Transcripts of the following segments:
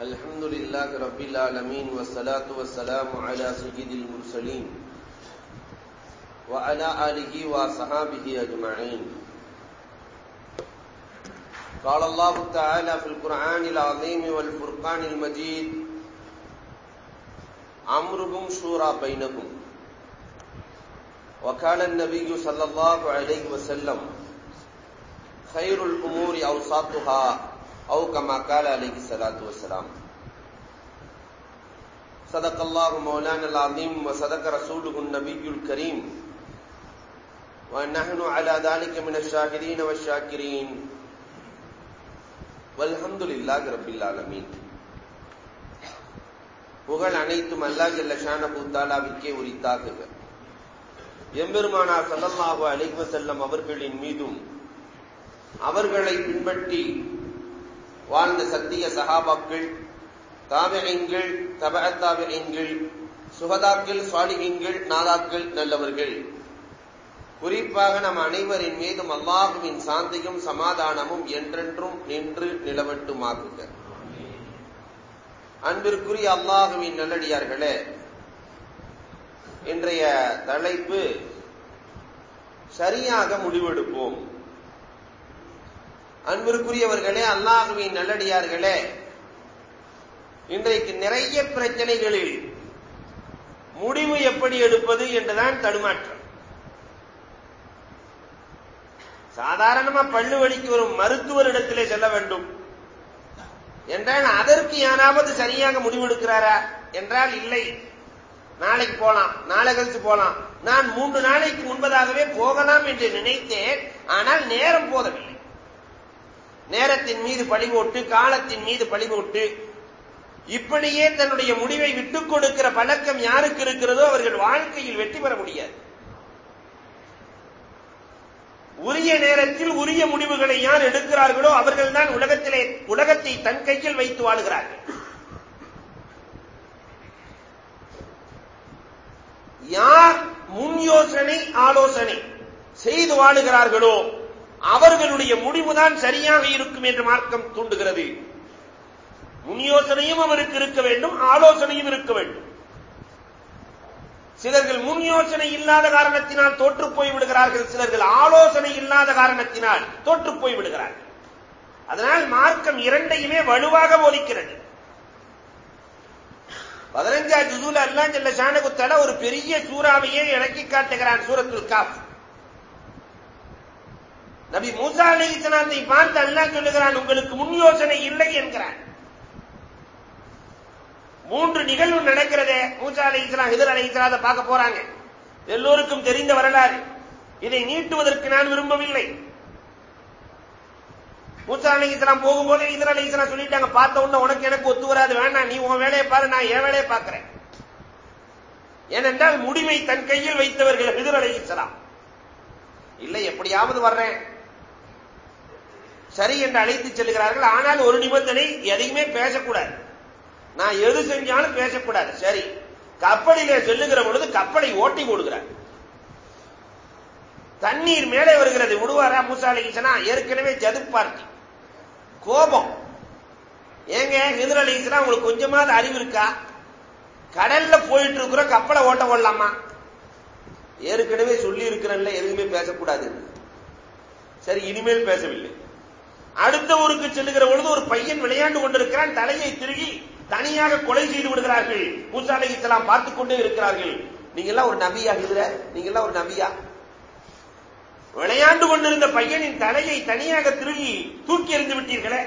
الحمد لله رب العالمين والصلاة والسلام على سيد المرسلين وعلى آله وصحابه أجمعين قال الله تعالى في القرآن العظيم والفرقان المجيد أمرهم شورى بينهم وكان النبي صلى الله عليه وسلم خير الأمور أوساطها أو كما قال عليه الصلاة والسلام صدق الله مولانا العظيم وصدق رسوله النبي الكريم ونحن على ذلك من الشاهدين والشاكرين والحمد لله رب العالمين புகழ் அனைத்தும் அல்லா ஜல்ல ஷான பூத்தாலாவிற்கே உரித்தாக்குக எம்பெருமானார் சல்லல்லாஹு அலைஹி செல்லம் அவர்களின் மீதும் அவர்களை பின்பற்றி வாழ்ந்த சத்திய சகாபாக்கள் தாவகங்கள் தப சுகதாக்கள் சுவாலிகங்கள் நாதாக்கள் நல்லவர்கள். குறிப்பாக நம் அனைவரின் மீதும் அல்லாஹுவின் சாந்தியும் சமாதானமும் என்றென்றும் நின்று நிலவட்டுமாக்குக. அன்பிற்குரிய அல்லாஹுவின் நல்லடியார்களே இன்றைய தலைப்பு சரியாக முடிவெடுப்போம். அன்பிற்குரியவர்களே அல்லாஹுவின் நல்லடியார்களே இன்றைக்கு நிறைய பிரச்சனைகளில் முடிவு எப்படி எடுப்பது என்றுதான் தடுமாற்றம். சாதாரணமா பள்ளு வலிக்கு வரும் மருத்துவரிடத்திலே செல்ல வேண்டும். என்றால் அதற்கு யாராவது சரியாக முடிவெடுக்கிறாரா என்றால் இல்லை. நாளைக்கு போலாம் நாளை கழிச்சு போலாம். நான் மூன்று நாளைக்கு முன்பதாகவே போகலாம் என்று நினைத்தேன் ஆனால் நேரம் போதவில்லை நேரத்தின் மீது பழி போட்டு காலத்தின் மீது பழி போட்டு இப்படியே தன்னுடைய முடிவை விட்டுக் கொடுக்கிற பழக்கம் யாருக்கு இருக்கிறதோ அவர்கள் வாழ்க்கையில் வெற்றி பெற முடியாது. உரிய நேரத்தில் உரிய முடிவுகளை யார் எடுக்கிறார்களோ அவர்கள்தான் உலகத்திலே உலகத்தை தன் கையில் வைத்து வாழுகிறார்கள். யார் முன் யோசனை ஆலோசனை செய்து வாழுகிறார்களோ அவர்களுடைய முடிவுதான் சரியாக இருக்கும் என்று மார்க்கம் தூண்டுகிறது. முன் யோசனையும் அவருக்கு இருக்க வேண்டும் ஆலோசனையும் இருக்க வேண்டும். சிலர்கள் முன் யோசனை இல்லாத காரணத்தினால் தோற்று போய் விடுகிறார்கள் சிலர்கள் ஆலோசனை இல்லாத காரணத்தினால் தோற்று போய் விடுகிறார்கள். அதனால் மார்க்கம் இரண்டையுமே வலுவாக போதிக்கிறது. பதினஞ்சா ஜுசூல எல்லாம் செல்ல ஒரு பெரிய சூறாவையே இறக்கி காட்டுகிறான் சூரத்துல் காஃப். நபி மூசா அலி பார்த்து அல்லா சொல்லுகிறான் உங்களுக்கு முன் யோசனை இல்லை என்கிறான். மூன்று நிகழ்வு நடக்கிறதே மூசா அலி இஸ்லாம் ஹிதர் அலி பார்க்க போறாங்க. எல்லோருக்கும் தெரிந்த வரலாறு. இதை நீட்டுவதற்கு நான் விரும்பவில்லை. மூசா அலி இஸ்லாம் போகும்போது இதர் அலி இஸ்லாம் சொல்லிட்டாங்க பார்த்த உடனே உனக்கு எனக்கு ஒத்து வராது வேண்டாம் நீ உன் வேலையை பாரு நான் என் வேலையை பார்க்கிறேன். ஏனென்றால் முடிவை தன் கையில் வைத்தவர்கள் எதிர் அலி இஸ்லாம் இல்லை எப்படியாவது வர்றேன். சரி என்று அழைத்து செல்கிறார்கள் ஆனால் ஒரு நிபந்தனை எதையுமே பேசக்கூடாது. நான் எது செஞ்சாலும் பேசக்கூடாது. சரி. கப்பலிலே செல்லுகிற பொழுது கப்பலை ஓட்டி போடுகிறார். தண்ணீர் மேலே வருகிறது. விடுவாரா மூசாலிசனா ஏற்கனவே ஜது பார்ட்டி கோபம். ஏங்க ஹிதர் உங்களுக்கு கொஞ்சமாவது அறிவு இருக்கா? கடல்ல போயிட்டு இருக்கிற கப்பலை ஓட்ட ஓடலாமா ஏற்கனவே சொல்லி இருக்கிறல்ல எதுவுமே பேசக்கூடாது சரி இனிமேல் பேசவில்லை. அடுத்த ஊருக்கு செல்லுகிற பொழுது ஒரு பையன் விளையாண்டு கொண்டிருக்கிறான் தலையை திருகி தனியாக கொலை செய்து விடுகிறார்கள். மூசா அலி இஸ்லாம் பார்த்துக் கொண்டே இருக்கிறார்கள். நீங்க எல்லாம் ஒரு நபியா இதுல நீங்க எல்லாம் ஒரு நபியா? விளையாண்டு கொண்டிருந்த பையனின் தலையை தனியாக திருகி தூக்கி எறிந்து விட்டீர்களே.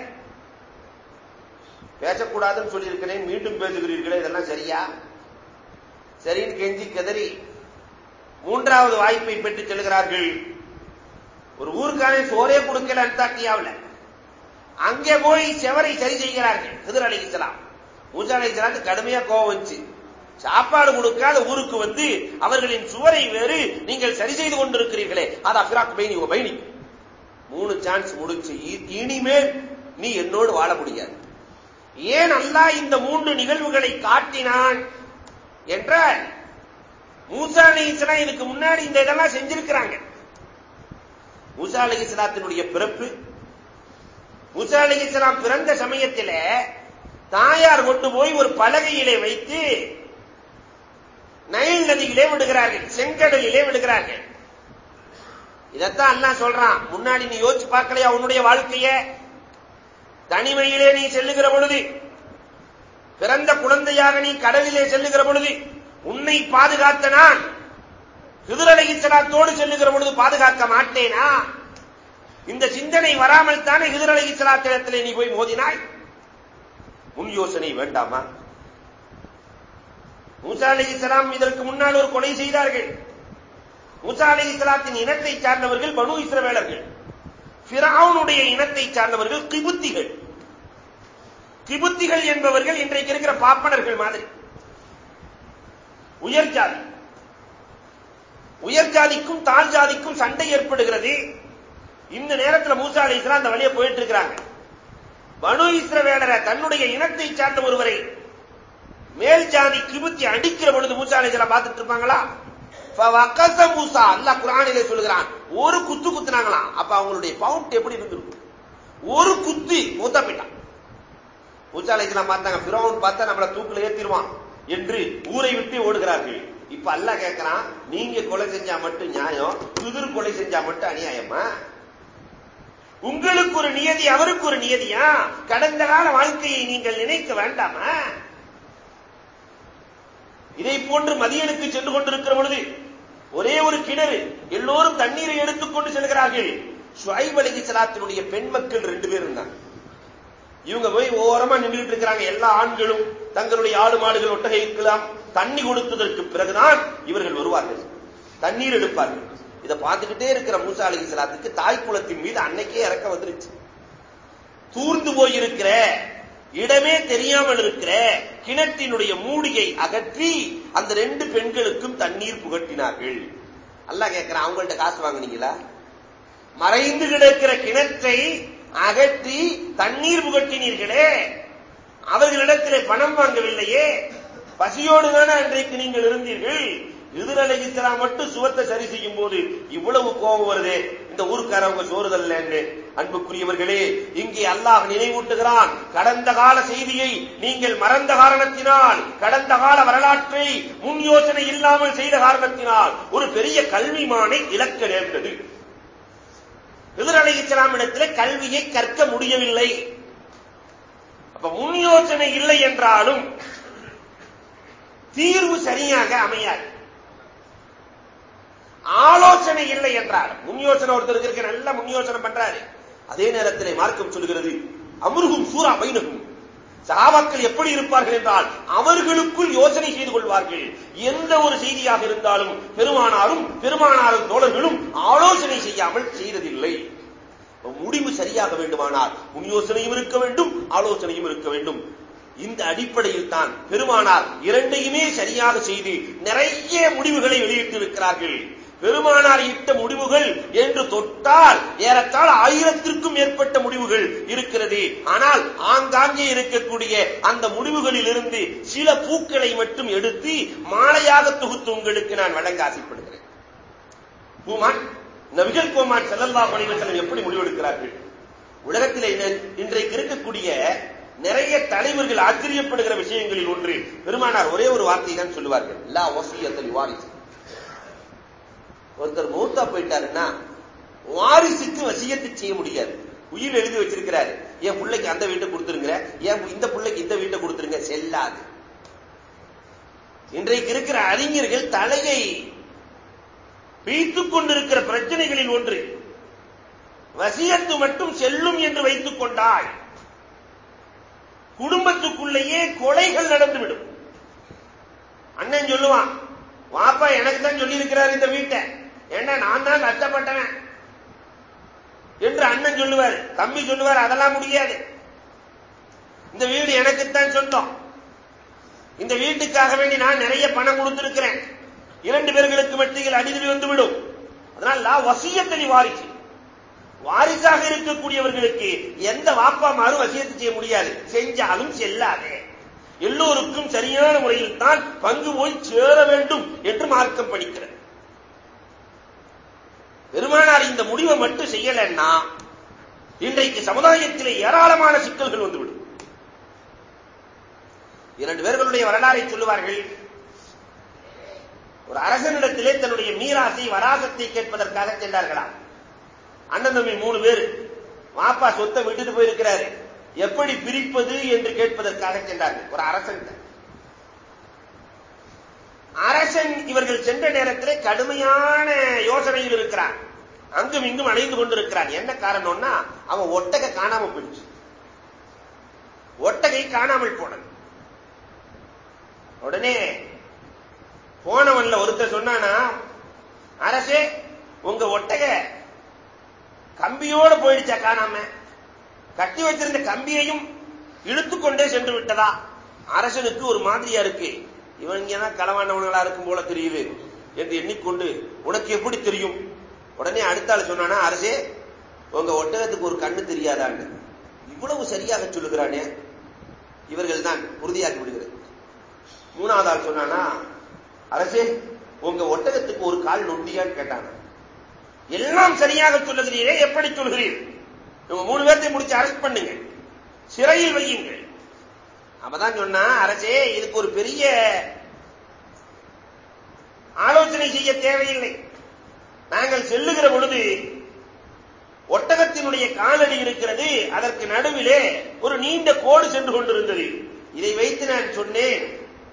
பேசக்கூடாதுன்னு சொல்லியிருக்கிறேன் மீண்டும் பேசுகிறீர்களே இதெல்லாம் சரியா? சரின்னு கெஞ்சி கதறி மூன்றாவது வாய்ப்பை பெற்று செல்கிறார்கள். ஒரு ஊருக்கான சோரே கொடுக்கல அந்தாக்கியாவில் அங்கே போய் செவரை சரி செய்கிறார்கள். ஹிதர் அலி இஸ்லாம் மூசா அலி கடுமையா கோவம் வந்துச்சு. சாப்பாடு கொடுக்காத ஊருக்கு வந்து அவர்களின் சுவரை வேறு நீங்கள் சரி செய்து கொண்டிருக்கிறீர்களே. அது அஃபிராக் பைனி ஓ பைனி. மூணு சான்ஸ் முடிச்சு இனிமேல் நீ என்னோடு வாழ முடியாது. ஏன் அல்லாஹ் இந்த மூன்று நிகழ்வுகளை காட்டினான் என்றால் மூசா அலி இதுக்கு முன்னாடி இந்த இதெல்லாம் செஞ்சிருக்கிறாங்க. மூசா அலி இஸ்லாத்தினுடைய பிறப்பு மூசா அலிஸ்லாம் பிறந்த சமயத்தில் தாயார் கொண்டு போய் ஒரு பலகையிலே வைத்து நைல் நதியிலே விடுகிறார்கள் செங்கடலிலே விடுகிறார்கள். இதத்தான் அண்ணா சொல்றான். முன்னாடி நீ யோசிச்சு பார்க்கலையா உன்னுடைய வாழ்க்கைய? தனிமையிலே நீ செல்லுகிற பொழுது பிறந்த குழந்தையாக நீ கடலிலே செல்லுகிற பொழுது உன்னை பாதுகாத்த நான் குதிரலை செல்லுகிற பொழுது பாதுகாக்க மாட்டேனா? இந்த சிந்தனை வராமல் தானே ஹிதுரலகிச்சலாத்திரத்திலே நீ போய் மோதினாய்? முன் யோசனை வேண்டாமா? மூசா அலிஹிஸ்லாம் இதற்கு முன்னால் ஒரு கொலை செய்தார்கள். மூசா அலிஹிஸ்லாத்தின் இனத்தை சார்ந்தவர்கள் பனு இஸ்ரவேலர்கள். பிராவுனுடைய இனத்தை சார்ந்தவர்கள் கிபுத்திகள். கிபுத்திகள் என்பவர்கள் இன்றைக்கு இருக்கிற பாப்பனர்கள் மாதிரி. உயர் ஜாதி. உயர் ஜாதிக்கும் தாழ் ஜாதிக்கும் சண்டை ஏற்படுகிறது. இந்த நேரத்தில் மூசா அலி இஸ்லாம் அந்த வழியை போயிட்டு இருக்கிறாங்க. பனு இஸ்ரவேலரை தன்னுடைய இனத்தை சார்ந்த ஒருவரை மேல் ஜாதி கிபுத்தி அடிக்கிற பொழுது மூசா அலி இஸ்லாம் பார்த்துட்டு இருப்பாங்களா? மூசா. அல்லாஹ் குரானிலே சொல்லுகிறான் ஒரு குத்து குத்துனாங்களாம் அப்ப அவங்களுடைய பவுண்ட் எப்படி இருந்திருக்கும் ஒரு குத்து மூத்தா போயிட்டான். மூசா அலி இஸ்லாம் பார்த்தாங்க பிறவன் பார்த்தா நம்மள தூக்குல ஏத்திடுவான் என்று ஊரை விட்டு ஓடுகிறார்கள். இப்ப அல்ல கேட்கிறான் நீங்க கொலை செஞ்சா மட்டும் நியாயம் குதிர் கொலை செஞ்சா மட்டும் அநியாயமா? உங்களுக்கு ஒரு நியதி அவருக்கு ஒரு நியதியா? கடந்த கால வாழ்க்கையை நீங்கள் நினைக்க வேண்டாமா? இதை போன்று மதியனுக்கு சென்று கொண்டிருக்கிற பொழுது ஒரே ஒரு கிணறு எல்லோரும் தண்ணீரை எடுத்துக்கொண்டு செல்கிறார்கள். ஷுவைப் அலி சலாத்தினுடைய பெண் மக்கள் ரெண்டு பேர் இருந்தாங்க. இவங்க போய் ஓரமா நின்றுட்டு இருக்கிறாங்க. எல்லா ஆண்களும் தங்களுடைய ஆடு மாடுகள் ஒட்டகைக்கலாம் தண்ணி கொடுத்ததற்கு பிறகுதான் இவர்கள் வருவார்கள். தண்ணீர் எடுப்பார்கள். இதை பார்த்துக்கிட்டே இருக்கிற மூசா அலி சலாத்துக்கு தாய் குலத்தின் மீது அன்னைக்கே இறக்க வந்துருச்சு. தூர்ந்து போயிருக்கிற இடமே தெரியாமல் இருக்கிற கிணற்றினுடைய மூடியை அகற்றி அந்த ரெண்டு பெண்களுக்கும் தண்ணீர் புகட்டினார்கள். அல்ல கேட்கிறேன் அவங்கள்ட்ட காசு வாங்கினீங்களா? மறைந்து கிடக்கிற கிணற்றை அகற்றி தண்ணீர் புகட்டினீர்களே அவர்களிடத்திலே பணம் வாங்கவில்லையே பசியோடு தானே அன்றைக்கு நீங்கள் இருந்தீர்கள்? எதிர் அலைகிஸ்லாம் மட்டும் சுவத்தை சரி செய்யும் போது இவ்வளவு கோபம் வருது. இந்த ஊருக்காரவங்க சோறுதல்ல அன்புக்குரியவர்களே இங்கே அல்லாஹ் நினைவூட்டுகிறான் கடந்த கால செய்தியை நீங்கள் மறந்த காரணத்தினால் கடந்த கால வரலாற்றை முன் யோசனை இல்லாமல் செய்த காரணத்தினால் ஒரு பெரிய கல்விமானை இழக்க நேர்ந்தது. எதிர் அலைகிஸ்லாமிடத்திலே கல்வியை கற்க முடியவில்லை. அப்ப முன் யோசனை இல்லை என்றாலும் தீர்வு சரியாக அமையாது. ஆலோசனை இல்லை என்றார். முன் யோசனை ஒருத்தருக்கு இருக்க நல்ல முன் யோசனை பண்றாரு. அதே நேரத்தில் மார்க்கம் சொல்கிறது அமுருகும் சூரா பைனகும். சகாபாக்கள் எப்படி இருப்பார்கள் என்றால் அவர்களுக்குள் யோசனை செய்து கொள்வார்கள். எந்த ஒரு செய்தியாக இருந்தாலும் பெருமானாரும் பெருமானாரும் தோழர்களும் ஆலோசனை செய்யாமல் செய்ததில்லை. முடிவு சரியாக வேண்டுமானால் முன் யோசனையும் இருக்க வேண்டும் ஆலோசனையும் இருக்க வேண்டும். இந்த அடிப்படையில் தான் பெருமானார் இரண்டையுமே சரியாக செய்து நிறைய முடிவுகளை வெளியிட்டிருக்கிறார்கள். பெருமானார் இட்ட முடிவுகள் என்று தொட்டால் ஏறத்தாழ ஆயிரத்திற்கும் மேற்பட்ட முடிவுகள் இருக்கிறது. ஆனால் ஆங்காங்கே இருக்கக்கூடிய அந்த முடிவுகளில் இருந்து சில பூக்களை மட்டும் எடுத்து மாலையாக தொகுத்து உங்களுக்கு நான் வழங்க ஆசைப்படுகிறேன். பூமான் நபிகள் கோமான் செல்லல்லா பணிவசனம் எப்படி முடிவெடுக்கிறார்கள்? உலகத்தில் இன்றைக்கு இருக்கக்கூடிய நிறைய தலைவர்கள் ஆச்சரியப்படுகிற விஷயங்களில் ஒன்று பெருமானார் ஒரே ஒரு வார்த்தை தான் சொல்லுவார்கள். எல்லா வசியத்தில் வாரிசு. ஒருத்தர் மூத்தா போயிட்டாருன்னா வாரிசுக்கு வசியத்தை செய்ய முடியாது. உயிர் எழுதி வச்சிருக்கிறாரு. என் பிள்ளைக்கு அந்த வீட்டை கொடுத்துருங்க என் இந்த பிள்ளைக்கு இந்த வீட்டை கொடுத்துருங்க செல்லாது. இன்றைக்கு இருக்கிற அறிஞர்கள் தலையை பீத்துக் கொண்டிருக்கிற பிரச்சனைகளில் ஒன்று வசியத்து மட்டும் செல்லும் என்று வைத்துக் கொண்டாய் குடும்பத்துக்குள்ளேயே கொலைகள் நடந்துவிடும். அண்ணன் சொல்லுவான் வாப்பா எனக்கு தான் சொல்லி இருக்கிறார் இந்த வீட்டை. ஏன்னா நான் தான் கஷ்டப்பட்டவன். என்று அண்ணன் சொல்லுவார். தம்பி சொல்லுவார் அதெல்லாம் முடியாது. இந்த வீடு எனக்குத்தான் சொந்தம். இந்த வீட்டுக்காக வேண்டி நான் நிறைய பணம் கொடுத்திருக்கிறேன். இரண்டு பேர்களுக்கு மத்தியில் அடிதடி வந்துவிடும். அதனால் நான் வசியத்தனி வாரிசு. வாரிசாக இருக்கக்கூடியவர்களுக்கு எந்த வாப்பா மாறும் வசியத்தை செய்ய முடியாது. செஞ்சாலும் செல்லாதே. எல்லோருக்கும் சரியான முறையில் தான் பங்கு போய் சேர வேண்டும் என்று மார்க்கம் படிக்கிறது. பெருமானார் இந்த முடிவை மட்டும் செய்யலன்னா இன்றைக்கு சமுதாயத்திலே ஏராளமான சிக்கல்கள் வந்துவிடும். இரண்டு பேர்களுடைய வரலாறை சொல்லுவார்கள் ஒரு அரசனிடத்திலே தன்னுடைய மீராசை வராசத்தை கேட்பதற்காக சென்றார்களாம். அண்ணன் தம்பி மூணு பேர் மாப்பா சொத்தை விட்டுட்டு போயிருக்கிறாரு. எப்படி பிரிப்பது என்று கேட்பதற்காக சென்றார்கள். ஒரு அரசன் அரசன் இவர்கள் சென்ற நேரத்திலே கடுமையான யோசனையில் இருக்கிறார் அங்கும் இங்கும் அணைந்து கொண்டிருக்கிறார் என்ன காரணம்னா அவன் ஒட்டகை காணாம போயிடுச்சு. ஒட்டகை காணாமல் போனது. உடனே போனவன்ல ஒருத்தர் சொன்னானா அரசே உங்க ஒட்டக கம்பியோடு போயிடுச்சா காணாம? கட்டி வச்சிருந்த கம்பியையும் இழுத்துக்கொண்டே சென்று விட்டதா? அரசனுக்கு ஒரு மாதிரியா இருக்கு. இவன் தான் களவானவங்களா இருக்கும் போல தெரியுது என்று எண்ணிக்கொண்டு உனக்கு எப்படி தெரியும்? உடனே அடுத்த ஆள் சொன்னானா அரசே உங்க ஒட்டகத்துக்கு ஒரு கண்ணு தெரியாதான்னு. இவ்வளவு சரியாக சொல்லுகிறானே இவர்கள் தான் உறுதியாகி விடுகிறது. மூணாவது ஆள் சொன்னானா அரசே உங்க ஒட்டகத்துக்கு ஒரு கால் நொண்டியான்னு கேட்டாங்க எல்லாம் சரியாக சொல்லுகிறீரே எப்படி சொல்கிறீர்? உங்க மூணு பேர்த்தை முடிச்சு அரெஸ்ட் பண்ணுங்க. சிறையில் வையுங்கள். அப்பதான் சொன்னா அரசே இதுக்கு ஒரு பெரிய ஆலோசனை செய்ய தேவையில்லை. நாங்கள் செல்லுகிற பொழுது ஒட்டகத்தினுடைய காலடி இருக்கிறது அதற்கு நடுவிலே ஒரு நீண்ட கோடு சென்று கொண்டிருந்தது. இதை வைத்து நான் சொன்னேன்.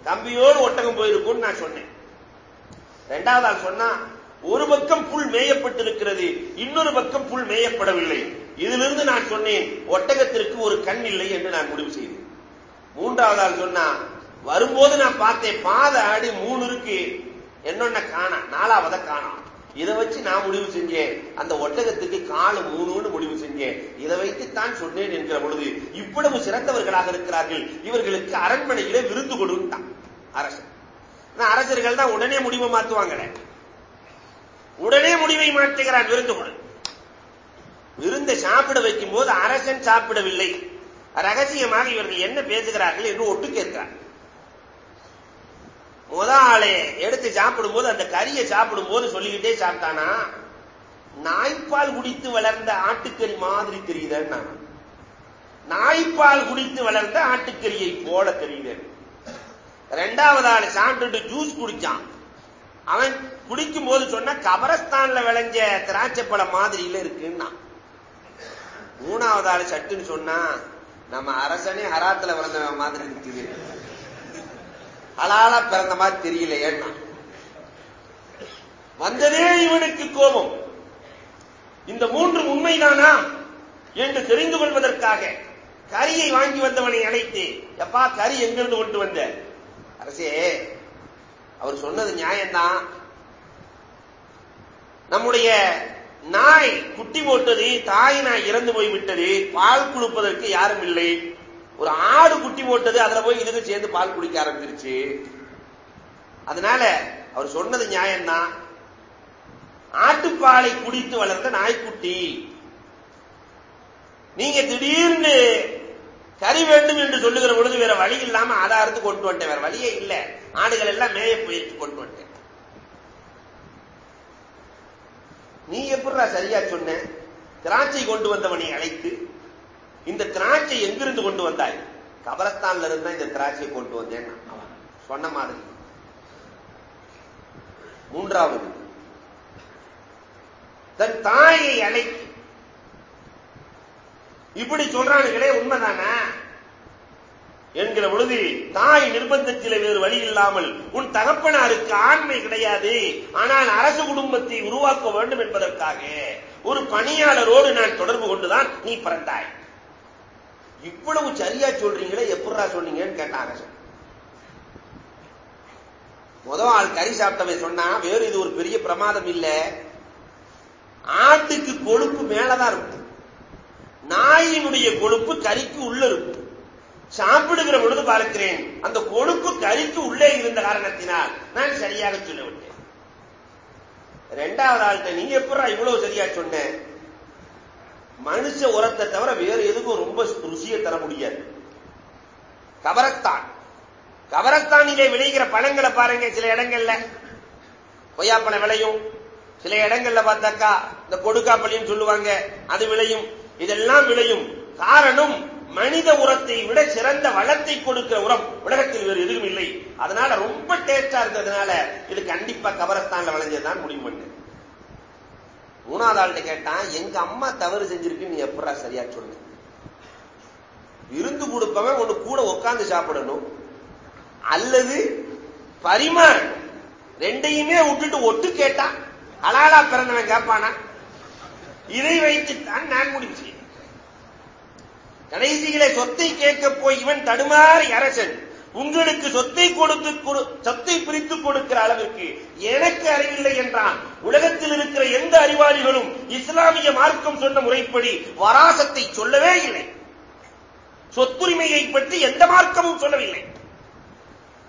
தம்பியோடு ஒட்டகம் போயிருக்கும் நான் சொன்னேன். இரண்டாவது சொன்னா ஒரு பக்கம் புல் மேயப்பட்டிருக்கிறது இன்னொரு பக்கம் புல் மேயப்படவில்லை. இதிலிருந்து நான் சொன்னேன் ஒட்டகத்திற்கு ஒரு கண் இல்லை என்று நான் முடிவு செய்தேன். மூன்றாவது ஆள் சொன்னா வரும்போது நான் பார்த்தேன் பாத அடி மூணு இருக்கு. என்னொன்ன காணா? நாலாவத காணும் இதை வச்சு நான் முடிவு செஞ்சேன். அந்த ஒட்டகத்துக்கு காலு மூணுன்னு முடிவு செஞ்சேன். இதை வைத்துத்தான் சொன்னேன் என்கிற பொழுது இவ்வளவு சிறந்தவர்களாக இருக்கிறார்கள். இவர்களுக்கு அரண்மனையிலே விருந்து கொடுத்தான் அரசன். அரசர்கள் தான் உடனே முடிவை மாத்துவாங்க உடனே முடிவை மாற்றுகிறான் விருந்து கொடு. விருந்தை சாப்பிட வைக்கும் போது அரசன் சாப்பிடவில்லை. ரகசியமாக இவர்கள் என்ன பேசுகிறார்கள் என்று ஒட்டு கேட்கிறார். முத ஆளே எடுத்து சாப்பிடும் போது அந்த கறியை சாப்பிடும் போது சொல்லிக்கிட்டே சாப்பிட்டானா? நாய்ப்பால் குடித்து வளர்ந்த ஆட்டுக்கறி மாதிரி தெரியுதுன்னா? நாய்ப்பால் குடித்து வளர்ந்த ஆட்டுக்கறியை போல தெரியுது. ரெண்டாவது ஆள் சாப்பிட்டுட்டு ஜூஸ் குடிச்சான். அவன் குடிக்கும் போது சொன்ன கபரஸ்தான்ல விளைஞ்ச திராட்சை பழம் மாதிரியில இருக்குன்னா. மூணாவது ஆள் சட்டுன்னு சொன்னா நம்ம அரசனே ஹராத்துல பிறந்த மாதிரி இருக்குது. ஹலாலா பிறந்த மாதிரி தெரியல ஏன்னா வந்ததே இவனுக்கு கோபம். இந்த மூன்று உண்மைதானா என்று தெரிந்து கொள்வதற்காக கரியை வாங்கி வந்தவனை அழைத்து. எப்பா கறி எங்கிருந்து கொண்டு வந்த? அரசே அவர் சொன்னது நியாயம்தான். நம்முடைய நாய் குட்டி போட்டது தாய் நாய் இறந்து போய் விட்டது பால் குளிப்பதற்கு யாரும் இல்லை. ஒரு ஆடு குட்டி போட்டது அதுல போய் இதுக்கு சேர்ந்து பால் குடிக்க ஆரம்பிச்சிருச்சு. அதனால அவர் சொன்னது நியாயம்தான் ஆட்டுப்பாலை குடித்து வளர்ந்த நாய்க்குட்டி நீங்க திடீர்னு கறி வேண்டும் என்று சொல்லுகிற பொழுது வேற வழி இல்லாம ஆதாரத்து கொண்டு வந்துட்டேன். வேற வழியே இல்ல. ஆடுகள் எல்லாம் மேய போயிட்டு கொண்டு வந்துட்டேன். நீ எப்படா சரியா சொன்ன? திராட்சை கொண்டு வந்தவனை அழைத்து இந்த திராட்சை எங்கிருந்து கொண்டு வந்தாய்? கபரஸ்தான்ல இருந்தா இந்த திராட்சையை கொண்டு வந்தேன் அவன் சொன்ன மாதிரி. மூன்றாவது தன் தாயை அழைத்து இப்படி சொல்றானுங்களே உண்மைதானா? என்கிற பொழுது தாய் நிர்பந்தத்தில் வேறு வழி இல்லாமல் உன் தகப்பனாருக்கு ஆண்மை கிடையாது. ஆனால் அரசு குடும்பத்தை உருவாக்க வேண்டும் என்பதற்காக ஒரு பணியாளரோடு நான் தொடர்பு கொண்டுதான் நீ பிறந்தாய். இவ்வளவு சரியா சொல்றீங்களே எப்படா சொன்னீங்கன்னு கேட்டாங்க முத முதல் ஆள் கறி சாப்பிட்டவன் சொன்னா வேறு இது ஒரு பெரிய பிரமாதம் இல்ல. ஆட்டுக்கு கொழுப்பு மேலதான் இருக்கும் நாயினுடைய கொழுப்பு கறிக்கு உள்ள இருக்கும் சாப்பிடுகிற பொழுது பார்க்கிறேன். அந்த கொழுப்பு கறிக்கு உள்ளே இருந்த காரணத்தினால் நான் சரியாக சொல்லவிட்டேன். இரண்டாவது ஆள்கிட்ட நீ எப்படா இவ்வளவு சரியா சொன்ன? மனுஷ உரத்தை தவிர வேறு எதுக்கும் ரொம்ப ருசியை தர முடியாது. கவரத்தான். கவரத்தானிலே விளைகிற பழங்களை பாருங்க சில இடங்கள்ல. கொய்யாப்பழம் விளையும். சில இடங்கள்ல பார்த்தாக்கா இந்த கொடுக்காப்பள்ளின்னு சொல்லுவாங்க அது விளையும். இதெல்லாம் விளையும். காரணம் மனித உரத்தை விட சிறந்த வளத்தை கொடுக்கிற உரம். உலகத்தில் வேறு எதுவும் இல்லை. அதனால ரொம்ப டேஸ்டா இருந்ததுனால இது கண்டிப்பா கபரஸ்தான்ல விளைஞ்சதுதான் முடிவு பண்ணு. மூணாவது ஆள்கிட்ட கேட்டான் எங்க அம்மா தவறு செஞ்சிருக்கு நீ எப்படா சரியா சொல்லு? விருந்து கொடுப்பவன் ஒண்ணு கூட உட்கார்ந்து சாப்பிடணும். அல்லது பரிமாறணும். ரெண்டையுமே விட்டுட்டு ஒட்டு கேட்டா அலாலா பிறந்தவன் கேட்பானா இதை வைத்துத்தான் நான் முடிவு கடைசியில சொத்தை கேட்க போய் இவன் தடுமாறி அரசன். உங்களுக்கு சொத்தை கொடுத்து கொடு- சொத்தை பிரித்து கொடுக்கிற அளவிற்கு எனக்கு அறிவில்லை என்றான். உலகத்தில் இருக்கிற எந்த அறிவாளிகளும் இஸ்லாமிய மார்க்கம் சொன்ன முறைப்படி வராசத்தை சொல்லவே இல்லை. சொத்துரிமையை பற்றி எந்த மார்க்கமும் சொல்லவில்லை.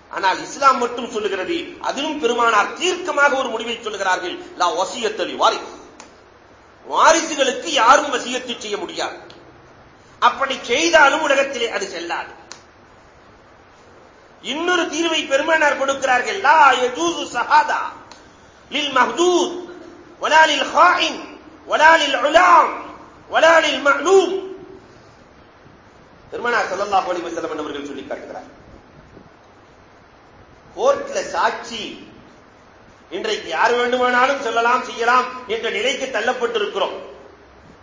ஆனால் இஸ்லாம் மட்டும் சொல்லுகிறது. அதிலும் பெருமானார் தீர்க்கமாக ஒரு முடிவை சொல்லுகிறார்கள் லா வசியத்தலி வாரிசு வாரிசுகளுக்கு யாரும் வசியத்தை செய்ய முடியாது. அப்படி செய்தாலும் உலகத்திலே அது செல்லாது. இன்னொரு தீர்வை பெருமானார் கொடுக்கிறார்கள். லா யஜூசு லில் மஹ்தூத் வலா ஹாயின் வலா உலாம் வலா ஸல்லல்லாஹு அலைஹி வஸல்லம் அவர்கள் சொல்லி காட்டுகிறார். கோர்ட்ல சாட்சி இன்றைக்கு யார் வேண்டுமானாலும் சொல்லலாம் செய்யலாம் என்ற நிலைக்கு தள்ளப்பட்டிருக்கிறோம்.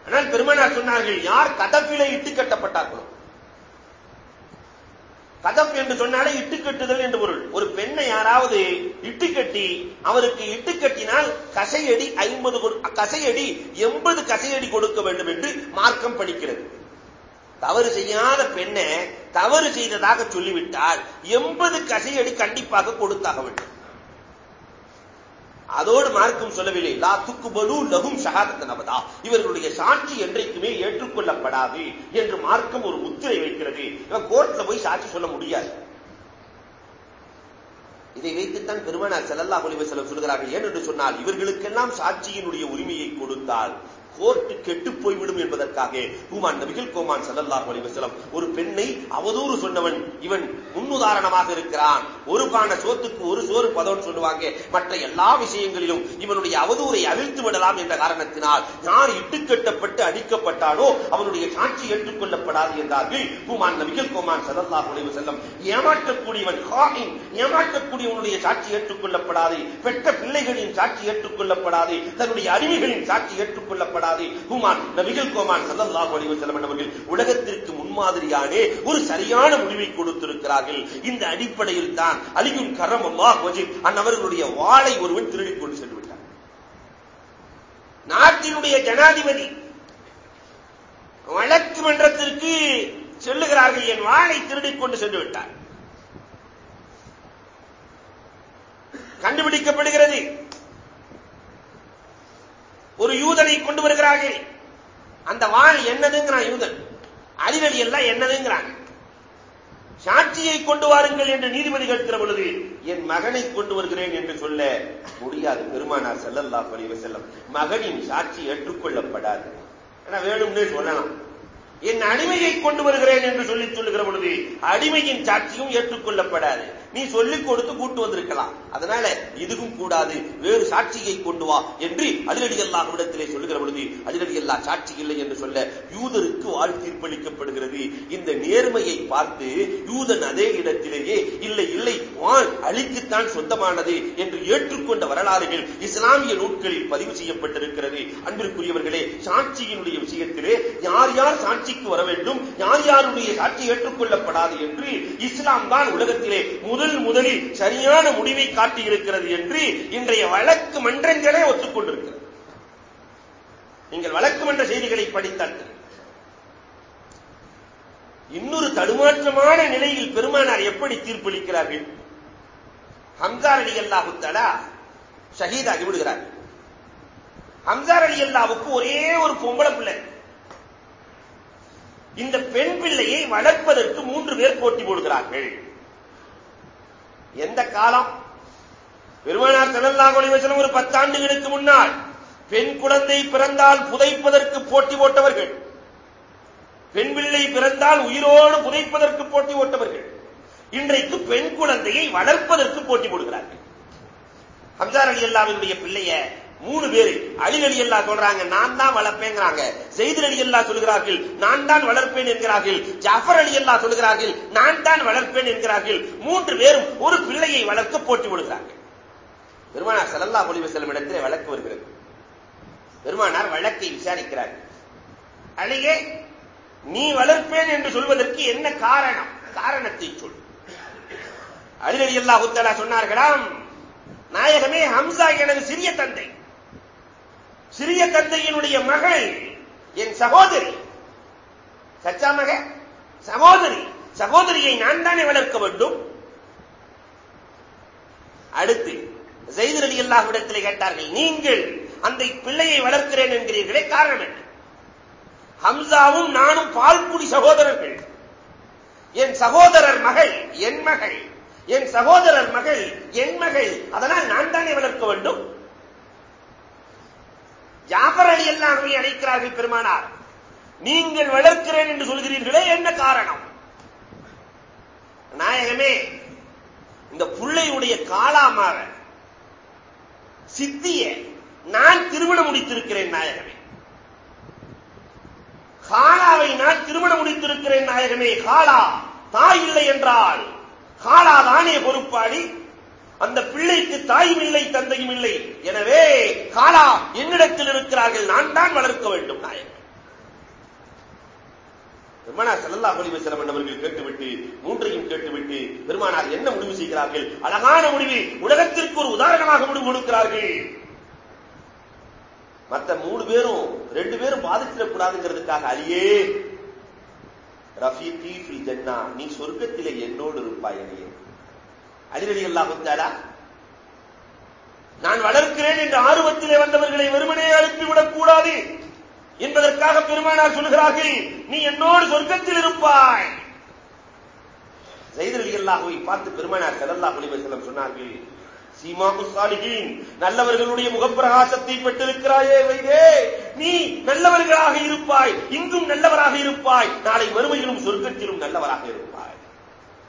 ஆனால் பெருமனார் சொன்னார்கள் யார் கதப்பிலே இட்டு கட்டப்பட்டார்களோ? கதப் என்று சொன்னாலே இட்டு கட்டுதல் என்று பொருள். ஒரு பெண்ணை யாராவது இட்டு கட்டி அவருக்கு இட்டு கட்டினால் கசையடி ஐம்பது கசையடி எண்பது கசையடி கொடுக்க வேண்டும் என்று மார்க்கம் படிக்கிறது. தவறு செய்யாத பெண்ணை தவறு செய்ததாக சொல்லிவிட்டால் எண்பது கசையடி கண்டிப்பாக கொடுத்தாக வேண்டும். அதோடு மார்க்கம் சொல்லவில்லை. லா துக்குபலு லகும் ஷஹாதத் இவர்களுடைய சாட்சி என்றைக்குமே ஏற்றுக்கொள்ளப்படாது என்று மார்க்கம் ஒரு முத்திரை வைக்கிறது. இவன் கோர்ட்ல போய் சாட்சி சொல்ல முடியாது. இதை வைத்துத்தான் பெருமனார் செல்லல்லா அலைஹி சொல்கிறார்கள். ஏன் என்று சொன்னால் இவர்களுக்கெல்லாம் சாட்சியினுடைய உரிமையை கொடுத்தால் கோர்ட்டு கெட்டு போய்விடும் என்பதற்காக ஹூமான் நபிகள் கோமான் ஸல்லல்லாஹு அலைஹி ஒரு பெண்ணை அவதூறு சொன்னவன். இவன் முன்னுதாரணமாக இருக்கிறான். ஒரு பான சோத்துக்கு ஒரு சோறு பதவன் சொல்லுவாங்க. மற்ற எல்லா விஷயங்களிலும் இவனுடைய அவதூறை அவிழ்த்து விடலாம் என்ற காரணத்தினால் யார் இட்டுக்கட்டப்பட்டு அடிக்கப்பட்டாலோ அவனுடைய சாட்சி ஏற்றுக்கொள்ளப்படாது என்றார்கள் ஹூமான் நபிகள் கோமான் ஸல்லல்லாஹு அலைஹி ஏமாற்றக்கூடியவன் ஏமாற்றக்கூடியவனுடைய சாட்சி ஏற்றுக்கொள்ளப்படாது பெற்ற பிள்ளைகளின் சாட்சி ஏற்றுக்கொள்ளப்படாது தன்னுடைய அடிமைகளின் சாட்சி ஏற்றுக்கொள்ளப்படாது ஹுமான் நபிகள் கோமான் ஸல்லல்லாஹு அலைஹி வஸல்லம் அவர்கள் உலகத்திற்கு முன்மாதிரியானே ஒரு சரியான முடிவை கொடுத்திருக்கிறார்கள். இந்த அடிப்படையில் தான் அலியும் கரம் அல்லாஹ் வஜித் அன்னவர்களுடைய வாளை ஒருவன் திருடிக் கொண்டு சென்று விட்டார் நாட்டினுடைய ஜனாதிபதி வழக்கு மன்றத்திற்கு செல்லுகிறார்கள் என் வாளை திருடிக் கொண்டு சென்று விட்டார் கண்டுபிடிக்கப்படுகிறது. ஒரு யூதனை கொண்டு வருகிறார்கள். அந்த வாள் என்னதுங்கிறான் யூதன். அலிரலி எல்லாம் என்னதுங்கிறான். சாட்சியை கொண்டு வாருங்கள் என்று நீதிபதி கேட்கிற பொழுது என் மகனை கொண்டு வருகிறேன் என்று சொல்ல முடியாது. பெருமானார் செல்லல்லா அலைஹி செல்லம் மகனின் சாட்சி ஏற்றுக்கொள்ளப்படாது. என வேணும்னே சொல்லலாம். என் அடிமையை கொண்டு வருகிறேன் என்று சொல்லி சொல்லுகிற பொழுது அடிமையின் சாட்சியும் ஏற்றுக்கொள்ளப்படாது. நீ சொல்லிக் கொடுத்து கூட்டு வந்திருக்கலாம். அதனால இதுவும் கூடாது. வேறு சாட்சியை கொண்டு வா என்று அதிரடி அல்லா இடத்திலே சொல்லுகிற பொழுது அதிரடி அல்லா சாட்சி இல்லை என்று சொல்ல யூதருக்கு வாழ் தீர்ப்பளிக்கப்படுகிறது. இந்த நேர்மையை பார்த்து யூதன் அதே இடத்திலேயே இல்லை இல்லை வாழ் அழிக்குத்தான் சொந்தமானது என்று ஏற்றுக்கொண்ட வரலாறுகள் இஸ்லாமிய நூட்களில் பதிவு செய்யப்பட்டிருக்கிறது. அன்பிற்குரியவர்களே சாட்சியினுடைய விஷயத்திலே யார் யார் சாட்சிக்கு வர வேண்டும் யார் யாருடைய சாட்சி ஏற்றுக்கொள்ளப்படாது என்று இஸ்லாம் தான் உலகத்திலே முதல் முதலில் சரியான முடிவை காட்டியிருக்கிறது என்று இன்றைய வழக்கு மன்றங்களே ஒத்துக்கொண்டிருக்கிறது. நீங்கள் வழக்கு மன்ற செய்திகளை படித்தால் இன்னொரு தடுமாற்றமான நிலையில் பெருமானார் எப்படி தீர்ப்பளிக்கிறார்கள்? ஹம்சார் அலி அல்லாஹு தலா ஷஹீதாகி விடுகிறார். ஹம்சார் அலி அல்லாவுக்கு ஒரே ஒரு பொம்பளை பிள்ளை. இந்த பெண் பிள்ளையை வளர்ப்பதற்கு மூன்று பேர் போட்டி போடுகிறார்கள். எந்த காலம்? பெருமானார் ஸல்லல்லாஹு அலைஹி ஒரு பத்தாண்டுகளுக்கு முன்னால் பெண் குழந்தை பிறந்தால் புதைப்பதற்கு போட்டி ஓட்டவர்கள். பெண் பிள்ளை பிறந்தால் உயிரோடு புதைப்பதற்கு போட்டி ஓட்டவர்கள். இன்றைக்கு பெண் குழந்தையை வளர்ப்பதற்கு போட்டி போடுகிறார்கள். ஹம்சார் அலி அல்லாவினுடைய பிள்ளைய மூணு பேரு. அலி அலி அல்லா சொல்றாங்க நான் தான் வளர்ப்பேங்கிறாங்க. செய்தி அலி அல்லா சொல்கிறார்கள் நான் தான் வளர்ப்பேன் என்கிறார்கள். ஜாஃபர் அலி அல்லா சொல்கிறார்கள் நான் தான் வளர்ப்பேன் என்கிறார்கள். மூன்று பேரும் ஒரு பிள்ளையை வளர்க்க போட்டி விடுகிறார்கள். பெருமானார் சல்லல்லா ஒளிவு செல்லும் இடத்திலே வழக்கு வருகிறது. பெருமானார் வழக்கை விசாரிக்கிறார். அழகே நீ வளர்ப்பேன் என்று சொல்வதற்கு என்ன காரணம்? காரணத்தை சொல். அலிரலி அல்லாஹுத்தலா சொன்னார்களாம் நாயகமே ஹம்சா எனது சிறிய தந்தை. சிறிய தந்தையினுடைய மகள் என் சகோதரி. சச்சா மக சகோதரி. சகோதரியை நான் தானே வளர்க்க வேண்டும்? அடுத்து ஜெயிதர் அலி அல்லாஹ்விடத்தில் கேட்டார்கள் நீங்கள் அந்த பிள்ளையை வளர்க்கிறேன் என்கிறீர்களே காரணம் என்ன? ஹம்சாவும் நானும் பால்குடி சகோதரர்கள். என் சகோதரர் மகள் என் மகள் என் சகோதரர் மகள் என் மகள் அதனால் நான் தானே வளர்க்க வேண்டும்? ஜாபர் அலி அல்லாஹுவை அழைக்கிறார்கள் பெருமானார். நீங்கள் வளர்க்கிறேன் என்று சொல்கிறீர்களே என்ன காரணம்? நாயகமே இந்த புள்ளையுடைய காலாமாக சித்திய நான் திருமணம் முடித்திருக்கிறேன் நாயகமே. காலாவை நான் திருமணம் முடித்திருக்கிறேன் நாயகமே. காலா தாய் இல்லை என்றால் காலா தானே பொறுப்பாளி அந்த பிள்ளைக்கு தாயும் இல்லை தந்தையும் இல்லை. எனவே காலா என்னிடத்தில் இருக்கிறார்கள். நான் தான் வளர்க்க வேண்டும் நாயகன். பெருமானார் செல்லல்லா ஒளிவு செலவன் அவர்கள் கேட்டுவிட்டு மூன்றையும் கேட்டுவிட்டு பெருமானார் என்ன முடிவு செய்கிறார்கள்? அழகான முடிவு உலகத்திற்கு ஒரு உதாரணமாக முடிவு கொடுக்கிறார்கள். மற்ற மூணு பேரும் ரெண்டு பேரும் பாதிச்சிடக்கூடாதுங்கிறதுக்காக அலியே ரஃபி ஃபில் ஜன்னா நீ சொர்க்கத்திலே என்னோடு இருப்பாய் அலியே அலிரலி அல்லாஹ் வந்தாரா நான் வளர்க்கிறேன் என்ற ஆர்வத்திலே வந்தவர்களை வெறுமனே அனுப்பிவிடக் கூடாது. என்பதற்காக பெருமானார் சொல்கிறார்கள் நீ என்னோடு சொர்க்கத்தில் இருப்பாய். ஜெயிதர் அலி அல்லாஹுவை பார்த்து பெருமானார் செல்லல்லா ஒளிவசலம் சொன்னார்கள் சீமாபு சாலிகின் நல்லவர்களுடைய முகப்பிரகாசத்தை பெற்றிருக்கிறாயே வைதே நீ நல்லவர்களாக இருப்பாய் இங்கும் நல்லவராக இருப்பாய். நாளை மறுமையிலும் சொர்க்கத்திலும் நல்லவராக இருப்பாய்.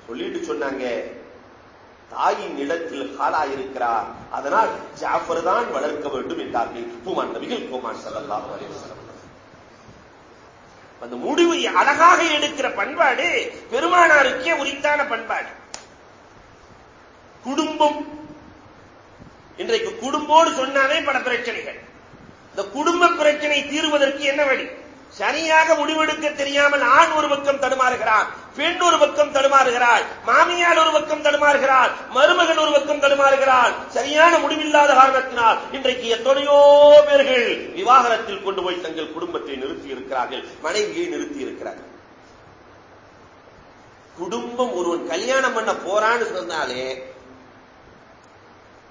சொல்லிட்டு சொன்னாங்க தாயின் இடத்தில் ஹாலா இருக்கிறார் அதனால் ஜாஃபர் தான் வளர்க்க வேண்டும் என்றார்கள். பூமான் நபிகள் கோமான் சல்லல்லாஹு அந்த முடிவு அழகாக எடுக்கிற பண்பாடு பெருமானாருக்கே உரித்தான பண்பாடு. குடும்பம். இன்றைக்கு குடும்போடு சொன்னாலே பல பிரச்சனைகள். இந்த குடும்ப பிரச்சனை தீர்வதற்கு என்ன வழி? சரியாக முடிவெடுக்க தெரியாமல் ஆண் ஒரு பக்கம் தடுமாறுகிறார் பெண் ஒரு பக்கம் தடுமாறுகிறாள் மாமியார் ஒரு பக்கம் தடுமாறுகிறாள் மருமகன் ஒரு பக்கம் தடுமாறுகிறாள். சரியான முடிவில்லாத காரணத்தினால் இன்றைக்கு எத்தனையோ பேர்கள் விவாகரத்தில் கொண்டு போய் தங்கள் குடும்பத்தை நிறுத்தி இருக்கிறார்கள் மனைவியை நிறுத்தி இருக்கிறார்கள் குடும்பம் ஒருவன் கல்யாணம் பண்ண போறான்னு சொன்னாலே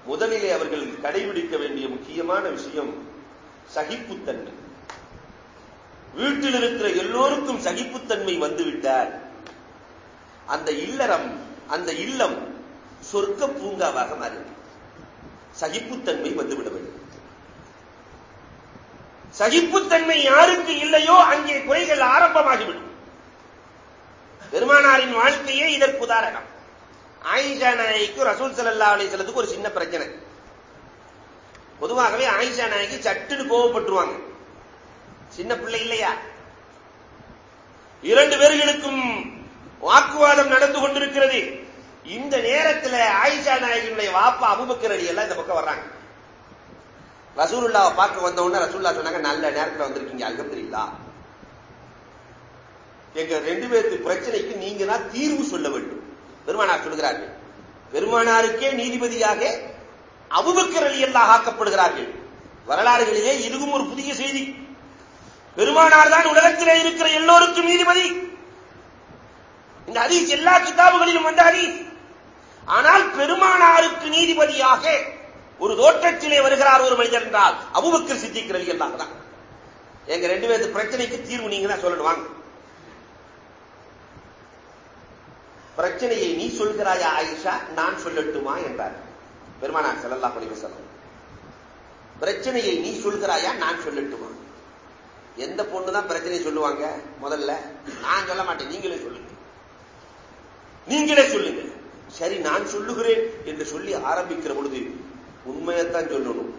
முதலிலே அவர்கள் கடைபிடிக்க வேண்டிய முக்கியமான விஷயம் சகிப்புத்தன்மை. வீட்டில் இருக்கிற எல்லோருக்கும் சகிப்புத்தன்மை வந்துவிட்டால் அந்த இல்லறம் அந்த இல்லம் சொர்க்க பூங்காவாக மாறி சகிப்புத்தன்மை வந்துவிட வேண்டும் சகிப்புத்தன்மை யாருக்கு இல்லையோ அங்கே குறைகள் ஆரம்பமாகிவிடும். பெருமானாரின் வாழ்க்கையே இதற்கு உதாரணம். ஆயிஷா நாயகிக்கு ரசூல் சல்லா அலிசலத்துக்கு ஒரு சின்ன பிரச்சனை. பொதுவாகவே ஆயிஷா நாயகி சட்டுன்னு கோவப்பட்டுருவாங்க. சின்ன பிள்ளை இல்லையா? இரண்டு பேர்களுக்கும் வாக்குவாதம் நடந்து கொண்டிருக்கிறது. இந்த நேரத்தில் ஆயிஷா நாயகனுடைய வாப்பா அபுபக்கர் அலி எல்லாம் இந்த பக்கம் வர்றாங்க. ரசூலுல்லாவை பார்க்க வந்த உடனே ரசூல்லா சொன்னாங்க நல்ல நேரத்தில் வந்திருக்கீங்க அல்ஹம்துலில்லா. எங்க ரெண்டு பேருக்கு பிரச்சனைக்கு நீங்க தான் தீர்வு சொல்ல வேண்டும். பெருமானார் சொல்கிறார்கள் பெருமானாருக்கே நீதிபதியாக அபுபக்கர் அலி எல்லாம் ஆக்கப்படுகிறார்கள். வரலாறுகளிலே இதுவும் ஒரு புதிய செய்தி. பெருமானார் தான் உலகத்திலே இருக்கிற எல்லோருக்கும் நீதிபதி. இந்த ஹதீஸ் எல்லா கிதாபுகளிலும் வந்த ஹதீஸ். ஆனால் பெருமானாருக்கு நீதிபதியாக ஒரு தோற்றத்திலே வருகிறார் ஒரு மனிதர் என்றால் அபுபக்கர் சித்திக்கிற அலி அல்லாஹ் தான். எங்க ரெண்டு பேருக்கு பிரச்சனைக்கு தீர்வு நீங்க தான் சொல்லணும் வாங்க. பிரச்சனையை நீ சொல்கிறாயா ஆயிஷா? நான் சொல்லட்டுமா என்றார் பெருமானார் செல்லல்லா அலைஹி வஸல்லம். பிரச்சனையை நீ சொல்கிறாயா நான் சொல்லட்டுமா? எந்த பொண்ணு தான் பிரச்சனையை சொல்லுவாங்க? முதல்ல நான் சொல்ல மாட்டேன். நீங்களே சொல்லுங்க. நீங்களே சொல்லுங்க. சரி நான் சொல்லுகிறேன் என்று சொல்லி ஆரம்பிக்கிற பொழுது உண்மையத்தான் சொல்லணும்.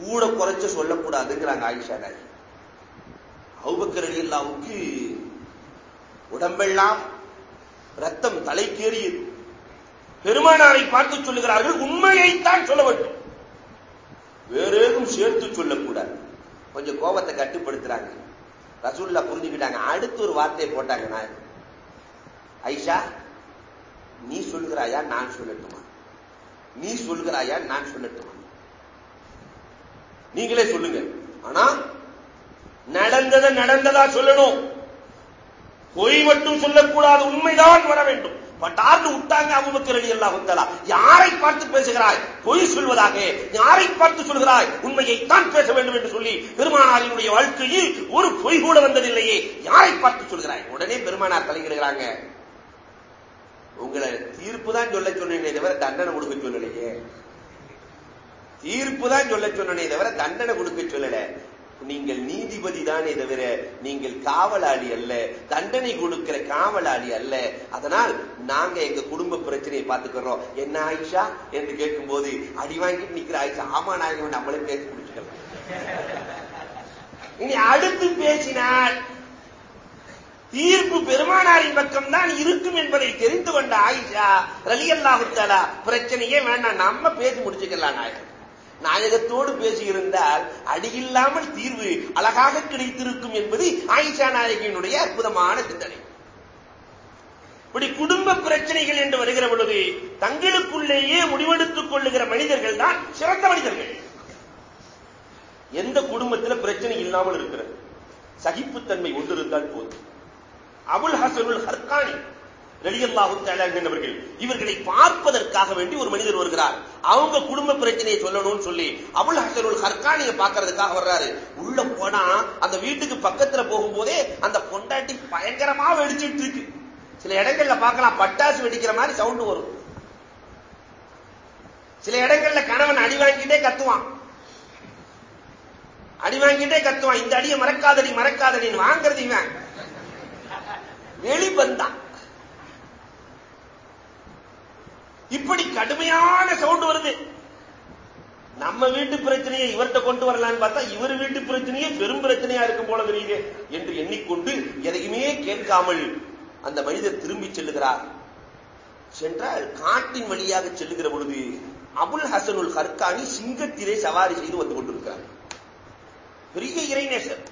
கூட குறைச்ச சொல்லக்கூடாதுங்கிறாங்க ஆயிஷா நாயகி. அவுபக்கர் அல்லாவுக்கு உடம்பெல்லாம் ரத்தம் தலைக்கேறியது. பெருமானாரை பார்த்து சொல்லுகிறார்கள் உண்மையைத்தான் சொல்ல வேண்டும். வேறேதும் சேர்த்து சொல்லக்கூடாது. கொஞ்சம் கோபத்தை கட்டுப்படுத்துறாங்க. ரசூல்லா புரிஞ்சுக்கிட்டாங்க அடுத்து ஒரு வார்த்தையை போட்டாங்க நான். ஐஷா நீ சொல்கிறாயா நான் சொல்லட்டுமா? நீ சொல்கிறாயா நான் சொல்லட்டுமா? நீங்களே சொல்லுங்க. ஆனா நடந்ததை நடந்ததா சொல்லணும். பொய் மட்டும் சொல்லக்கூடாது. உண்மைதான் வர வேண்டும். பட்டார்னு விட்டாங்க அபுபக்கர் அலி அல்லாஹ் யாரை பார்த்து பேசுகிறாய்? பொய் சொல்வதாக. யாரை பார்த்து சொல்கிறாய்? உண்மையை தான் பேச வேண்டும் என்று சொல்லி பெருமானாரினுடைய வாழ்க்கையில் ஒரு பொய் கூட வந்ததில்லையே. யாரை பார்த்து சொல்கிறாய்? உடனே பெருமானார் தலையிடுகிறாங்க. உங்களை தீர்ப்பு தான் சொல்ல சொன்னேனே தவிர தண்டனை கொடுக்க சொல்லலையே. தீர்ப்பு தான் சொல்ல சொன்னனே தவிர தண்டனை கொடுக்க சொல்லல. நீங்கள் நீதிபதி தானே தவிர நீங்கள் காவலாளி அல்ல. தண்டனை கொடுக்கிற காவலாளி அல்ல. அதனால் நாங்க எங்க குடும்ப பிரச்சனையை பார்த்துக்கிறோம். என்ன ஆயிஷா? என்று கேட்கும் போது அடி வாங்கிட்டு நிக்கிற ஆயிஷா. ஆமா நாயகம் நம்மளே பேசி முடிச்சுக்கலாம். இனி அடுத்து பேசினால் தீர்ப்பு பெருமானாரின் பக்கம் தான் இருக்கும் என்பதை தெரிந்து கொண்ட ஆயிஷா ரலியல்லாவுத்தாலா பிரச்சனையே வேண்டாம். நம்ம பேசி முடிச்சுக்கலாம் நாயகம் நாயகத்தோடு பேசியிருந்தால் அடியில்லாமல் தீர்வு அழகாக கிடைத்திருக்கும் என்பது ஆயிஷா நாயகியினுடைய அற்புதமான சிந்தனை. இப்படி குடும்ப பிரச்சனைகள் என்று வருகிற பொழுது தங்களுக்குள்ளேயே முடிவெடுத்துக் கொள்ளுகிற மனிதர்கள் தான் சிறந்த மனிதர்கள். எந்த குடும்பத்தில் பிரச்சனை இல்லாமல் இருக்கிறது? சகிப்புத்தன்மை ஒன்றிருந்தால் போதும். அபுல் ஹசனுல் ஹர்கானி ரலியல்லாஹு அவர்கள் இவர்களை பார்ப்பதற்காக வேண்டி ஒரு மனிதர் வருகிறார். அவங்க குடும்ப பிரச்சனையை சொல்லணும்னு சொல்லி அபுல் ஹசனுல் ஹர்கானிய பார்க்கறதுக்காக வர்றாரு. உள்ள போனா அந்த வீட்டுக்கு பக்கத்துல போகும்போதே அந்த பொண்டாட்டி பயங்கரமா வெடிச்சிட்டு இருக்கு. சில இடங்கள்ல பார்க்கலாம் பட்டாசு வெடிக்கிற மாதிரி சவுண்ட் வரும். சில இடங்கள்ல கணவன் அடி வாங்கிட்டே கத்துவான். அடி வாங்கிட்டே கத்துவான். இந்த அடியை மறக்காதடி மறக்காதடின்னு வாங்குறது இவன். வெளிபந்தான் இப்படி கடுமையான சவுண்ட் வருது. நம்ம வீட்டு பிரச்சனையை இவர்கிட்ட கொண்டு வரலான்னு பார்த்தா இவர் வீட்டு பிரச்சனையே பெரும் பிரச்சனையா இருக்கும் போல தெரியுது என்று எண்ணிக்கொண்டு எதையுமே கேட்காமல் அந்த மனிதர் திரும்பி செல்லுகிறார். சென்றால் காட்டின் வழியாக செல்லுகிற பொழுது அபுல் ஹசனுல் ஹர்கானி சிங்கத்திலே சவாரி செய்து வந்து கொண்டிருக்கிறார். பெரிய இறைநேசர்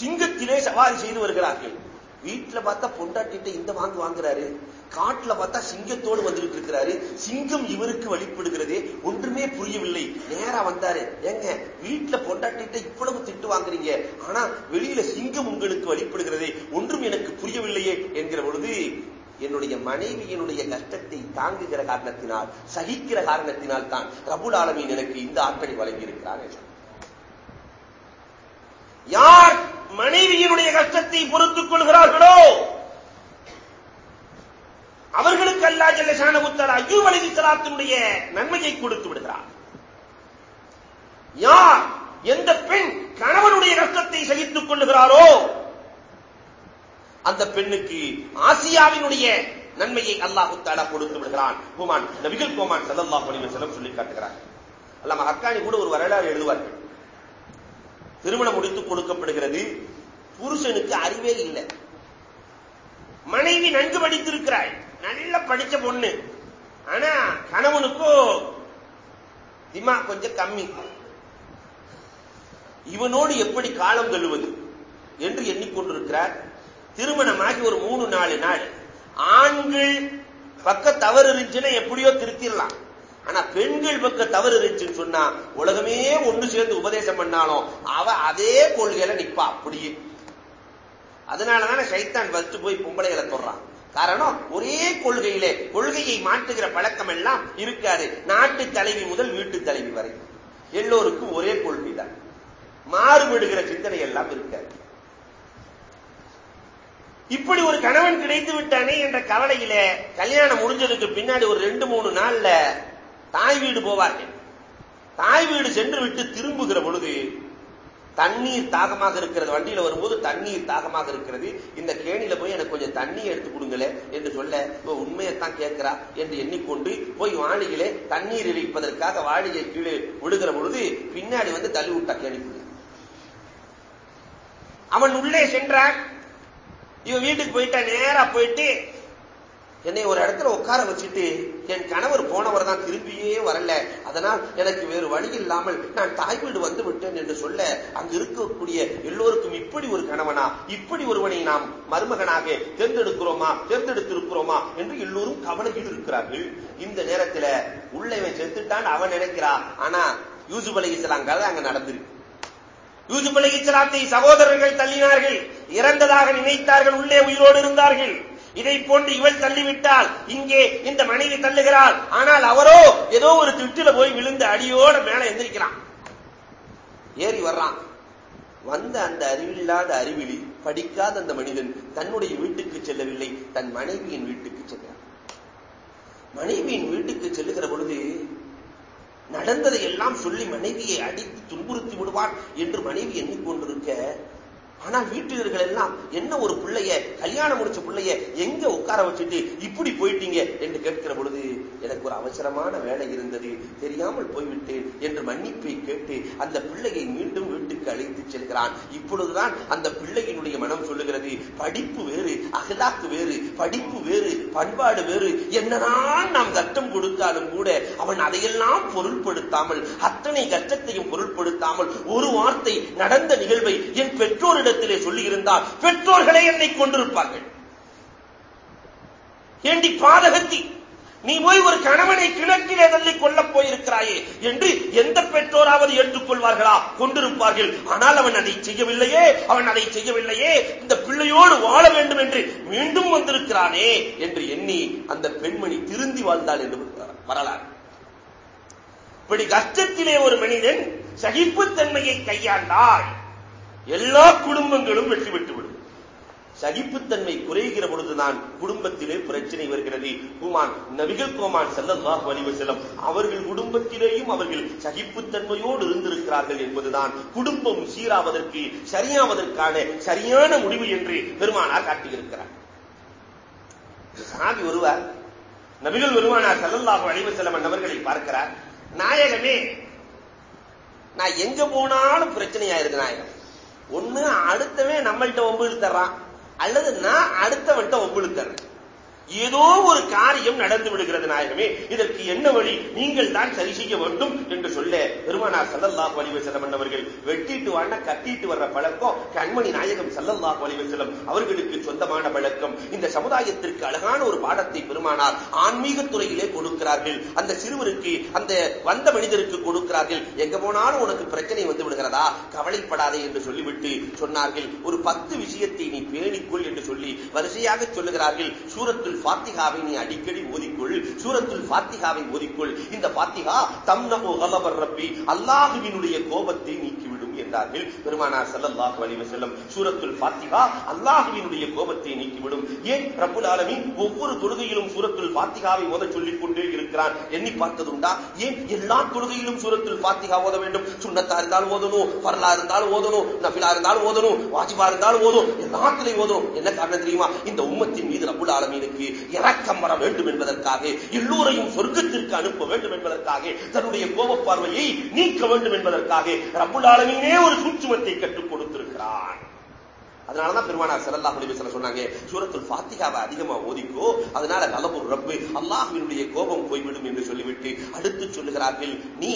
சிங்கத்திலே சவாரி செய்து வருகிறார்கள். வீட்டுல பார்த்தா பொண்டாட்டிட்ட இந்த வாங்கு வாங்குறாரு. காட்டுல பார்த்தா சிங்கத்தோடு வந்துட்டு இருக்கிறாரு. சிங்கம் இவருக்கு வழிபடுகிறதே ஒன்றுமே புரியவில்லை. நேரா வந்தாரு. ஏங்க வீட்டுல பொண்டாட்டிட்ட இவ்வளவு திட்டு வாங்குறீங்க. ஆனா வெளியில சிங்கம் உங்களுக்கு வழிபடுகிறதே ஒன்றும் எனக்கு புரியவில்லையே என்கிற பொழுது என்னுடைய மனைவியினுடைய கஷ்டத்தை தாங்குகிற காரணத்தினால் சகிக்கிற காரணத்தினால் தான் ரபுல் ஆலமீன் எனக்கு இந்த ஆற்றலை வழங்கியிருக்கிறார் யார் மனைவியினுடைய கஷ்டத்தை பொறுத்துக் கொள்கிறார்களோ அவர்களுக்கு அல்லா ஜல்ல ஷானகுத்தலா ஐயூப் அலி சலாத்தினுடைய நன்மையை கொடுத்து விடுகிறார். யார் எந்த பெண் கணவனுடைய கஷ்டத்தை சகித்துக் கொள்ளுகிறாரோ அந்த பெண்ணுக்கு ஆசியாவினுடைய நன்மையை அல்லாஹு தாலா கொடுத்து விடுகிறான். கோமான் நபிகள் கோமான் சதல்லா அலைஹி சொல்லி காட்டுகிறார். அல்லாம அக்கானி கூட ஒரு வரலாறு எழுதுவார்கள். திருமணம் முடித்து கொடுக்கப்படுகிறது புருஷனுக்கு அறிவே இல்லை. மனைவி நன்கு படித்திருக்கிறாய் நல்ல படிச்ச பொண்ணு. ஆனா கணவனுக்கோ திமா கொஞ்சம் கம்மி. இவனோடு எப்படி காலம் தள்ளுவது என்று எண்ணிக்கொண்டிருக்கிறார். திருமணமாகி ஒரு மூணு நாலு நாள். ஆண்கள் பக்க தவறு இருந்துச்சுன்னா எப்படியோ திருத்திடலாம். ஆனா பெண்கள் பக்க தவறு இருந்துச்சுன்னு சொன்னா உலகமே ஒன்று சேர்ந்து உபதேசம் பண்ணாலும் அவ அதே கொள்கையில நிப்பா அப்படியே. அதனாலதானே சைத்தான் வச்சு போய் பொம்பளைகளை தொடறான். காரணம் ஒரே கொள்கையிலே கொள்கையை மாற்றுகிற பழக்கம் எல்லாம் இருக்காது. நாட்டு தலைவி முதல் வீட்டு தலைவி வரை. எல்லோருக்கும் ஒரே கொள்கை தான் மாறுபடுகிற சிந்தனை எல்லாம் இருக்காது. இப்படி ஒரு கணவன் கிடைத்து விட்டானே என்ற கவலையில கல்யாணம் முடிஞ்சதுக்கு பின்னாடி ஒரு ரெண்டு மூணு நாள்ல தாய் வீடு போவார்கள். தாய் வீடு சென்று விட்டு திரும்புகிற பொழுது தண்ணீர் தாகமாக இருக்கிறது. வண்டியில வரும்போது தண்ணீர் தாகமாக இருக்கிறது. இந்த கேணியில போய் எனக்கு கொஞ்சம் தண்ணி எடுத்து கொடுங்களே என்று சொல்ல உண்மையைத்தான் கேட்கிறா என்று எண்ணிக்கொண்டு போய் வாளியிலே தண்ணீர் இழிப்பதற்காக வாளியை கீழே விடுகிற பொழுது பின்னாடி வந்து தள்ளி விட்டா கேணிக்குள்ள. அவன் உள்ளே சென்றான். இவன் வீட்டுக்கு போயிட்டா நேரா போயிட்டு என்னை ஒரு இடத்துல உட்கார வச்சுட்டு என் கணவர் போனவர் தான் திரும்பியே வரல. அதனால் எனக்கு வேறு வழி இல்லாமல் நான் தாய் வீடு வந்து விட்டேன் என்று சொல்ல அங்கு இருக்கக்கூடிய எல்லோருக்கும் இப்படி ஒரு கணவனா இப்படி ஒருவனை நாம் மருமகனாக தேர்ந்தெடுக்கிறோமா தேர்ந்தெடுத்திருக்கிறோமா என்று எல்லோரும் கவலையில் இருக்கிறார்கள். இந்த நேரத்தில் உள்ளவன் செத்துட்டான் அவன் நினைக்கிறா. ஆனா யூசுப் அலி இஸ்லாம் கதை அங்க நடந்திருக்கு. யூசுப் அலி இஸ்லாத்தை சகோதரர்கள் தள்ளினார்கள். இறந்ததாக நினைத்தார்கள். உள்ளே உயிரோடு இருந்தார்கள். இதை போன்று இவள் தள்ளிவிட்டால் இங்கே இந்த மனைவி தள்ளுகிறாள். ஆனால் அவரோ ஏதோ ஒரு திட்டில போய் விழுந்து அடியோட மேல எந்திரிக்கிறான். ஏறி வர்றான். வந்த அந்த அறிவில்லாத அறிவிலி படிக்காத அந்த மனிதன் தன்னுடைய வீட்டுக்கு செல்லவில்லை. தன் மனைவியின் வீட்டுக்கு செல்கிறான். மனைவியின் வீட்டுக்கு செல்லுகிற பொழுது நடந்ததை எல்லாம் சொல்லி மனைவியை அடித்து துன்புறுத்தி விடுவான் என்று மனைவி எண்ணிக்கொண்டிருக்க ஆனா வீட்டுகள் எல்லாம் என்ன ஒரு பிள்ளைய? கல்யாணம் முடிச்ச பிள்ளைய எங்க உட்கார வச்சுட்டு இப்படி போயிட்டீங்க? என்று கேட்கிற பொழுது எனக்கு ஒரு அவசரமான வேலை இருந்தது. தெரியாமல் போய்விட்டேன் என்று மன்னிப்பை கேட்டு அந்த பிள்ளையை மீண்டும் வீட்டுக்கு அழைத்து செல்கிறான். இப்பொழுதுதான் அந்த பிள்ளையினுடைய மனம் சொல்லுகிறது படிப்பு வேறு அகலாக்கு வேறு படிப்பு வேறு பண்பாடு வேறு. என்னதான் நாம் கட்டம் கொடுத்தாலும் கூட அவன் அதையெல்லாம் பொருள்படுத்தாமல் அத்தனை கஷ்டத்தையும் பொருள்படுத்தாமல் ஒரு வார்த்தை நடந்த நிகழ்வை என் பெற்றோரிடம் இடத்திலே சொல்லியிருந்தால் பெற்றோர்களே என்னை கொண்டிருப்பார்கள் ஏண்டி பாதகத்தி நீ போய் ஒரு கணவனை கிழக்கிலே தள்ளி கொள்ளப் போயிருக்கிறாயே என்று எந்த பெற்றோராவது ஏற்றுக்கொள்வார்களா? கொண்டிருப்பார்கள் ஆனால் அவன் அதை செய்யவில்லையே அவன் அதை செய்யவில்லையே. இந்த பிள்ளையோடு வாழ வேண்டும் என்று மீண்டும் வந்திருக்கிறானே என்று எண்ணி அந்த பெண்மணி திருந்தி வாழ்ந்தாள் என்று வரலாறு. இப்படி கஷ்டத்திலே ஒரு மனிதன் சகிப்புத்தன்மையை கையாண்டாள் எல்லா குடும்பங்களும் வெற்றி பெற்றுவிடும். சகிப்புத்தன்மை குறைகிற பொழுதுதான் குடும்பத்திலே பிரச்சனை வருகிறது. குமான் நபிகள் குமான் செல்லல்லாஹ் வலிவு செல்லும் அவர்கள் குடும்பத்திலேயும் அவர்கள் சகிப்புத்தன்மையோடு இருந்திருக்கிறார்கள் என்பதுதான் குடும்பம் சீராவதற்கு சரியாவதற்கான சரியான முடிவு என்று பெருமானார் காட்டியிருக்கிறார். சாமி ஒருவர் நபிகள் வருவானார் செல்லல்லாஹ் வலிவு செல்லம் அவர்களை பார்க்கிறார். நாயகமே நான் எங்க போனாலும் பிரச்சனையா இருக்கு நாயகம். ஒண்ணு அடுத்தவன் நம்மள்கிட்ட ஒம்பு இழுத்துறான் அல்லது நான் அடுத்தவன்கிட்ட ஒம்பு தர்றேன். ஏதோ ஒரு காரியம் நடந்து விடுகிறது நாயகமே. இதற்கு என்ன வழி? நீங்கள் தான் சரி செய்ய வேண்டும் என்று சொல்ல பெருமானா சல்லல்லாஹ் வலிவ செல்லம் அவர்கள் வெட்டிட்டு வாழ கட்டிட்டு வர்ற பழக்கம் கண்மணி நாயகம் சல்லல்லாஹ் வலிவ செல்லம் அவர்களுக்கு சொந்தமான பழக்கம். இந்த சமுதாயத்திற்கு அழகான ஒரு பாடத்தை பெருமானார் ஆன்மீக துறையிலே கொடுக்கிறார்கள். அந்த சிறுவருக்கு அந்த வந்த மனிதருக்கு கொடுக்கிறார்கள். எங்க போனாலும் உனக்கு பிரச்சனை வந்து விடுகிறதா? கவலைப்படாதே என்று சொல்லிவிட்டு சொன்னார்கள். ஒரு பத்து விஷயத்தை நீ பேணிக்கொள் என்று சொல்லி வரிசையாக சொல்லுகிறார்கள். சூரத்தில் பாத்திகாவை நீ அடிக்கடி ஓதிக்கொள் சூரத்துல் பாத்திகாவை ஓதிக்கொள். இந்த பாத்திகா தம்னஹு கலபர் ரப்பி அல்லாஹுவினுடைய கோபத்தை நீக்கிவிடும். கூறியிருந்தார்கள். பெருமானார் ஸல்லல்லாஹு அலைஹி வஸல்லம் சூரத்துல் பாத்திகா அல்லாஹுவினுடைய கோபத்தை நீக்கிவிடும். ஏன்? ரப்புல் ஆலமீன் ஒவ்வொரு தொழுகையிலும் சூரத்துல் பாத்திகாவை ஓத சொல்லிக் கொண்டே இருக்கிறான். எண்ணி பார்த்ததுண்டா? ஏன் எல்லா தொழுகையிலும் சூரத்துல் பாத்திகா ஓத வேண்டும்? சுண்ணத்தா இருந்தாலும் ஓதணும் ஃபர்லா இருந்தாலும் ஓதணும் நபிலா இருந்தாலும் ஓதணும் வாஜிபா இருந்தாலும் ஓதும் எல்லாத்திலையும் ஓதணும். என்ன காரணம் தெரியுமா? இந்த உம்மத்தின் மீது ரப்புல் ஆலமீனுக்கு இறக்கம் வர வேண்டும் என்பதற்காக எல்லோரையும் சொர்க்கத்திற்கு அனுப்ப வேண்டும் என்பதற்காக தன்னுடைய கோப பார்வையை நீக்க வேண்டும் என்பதற்காக ரப்புல் ஆலமீனே ஒரு சூட்சுமத்தை கற்றுக் கொடுத்திருக்கிறான். அதனாலதான் பெருமானா ஸல்லல்லாஹு அலைஹி வஸல்லம் சொன்னாங்க சூரத்துல் பாத்திகாவை அதிகமா ஓதிக்கோ அதனால கலபுர் ரப்பு அல்லாஹினுடைய கோபம் போய்விடும் என்று சொல்லிவிட்டு அடுத்து சொல்லுகிறார்கள் நீ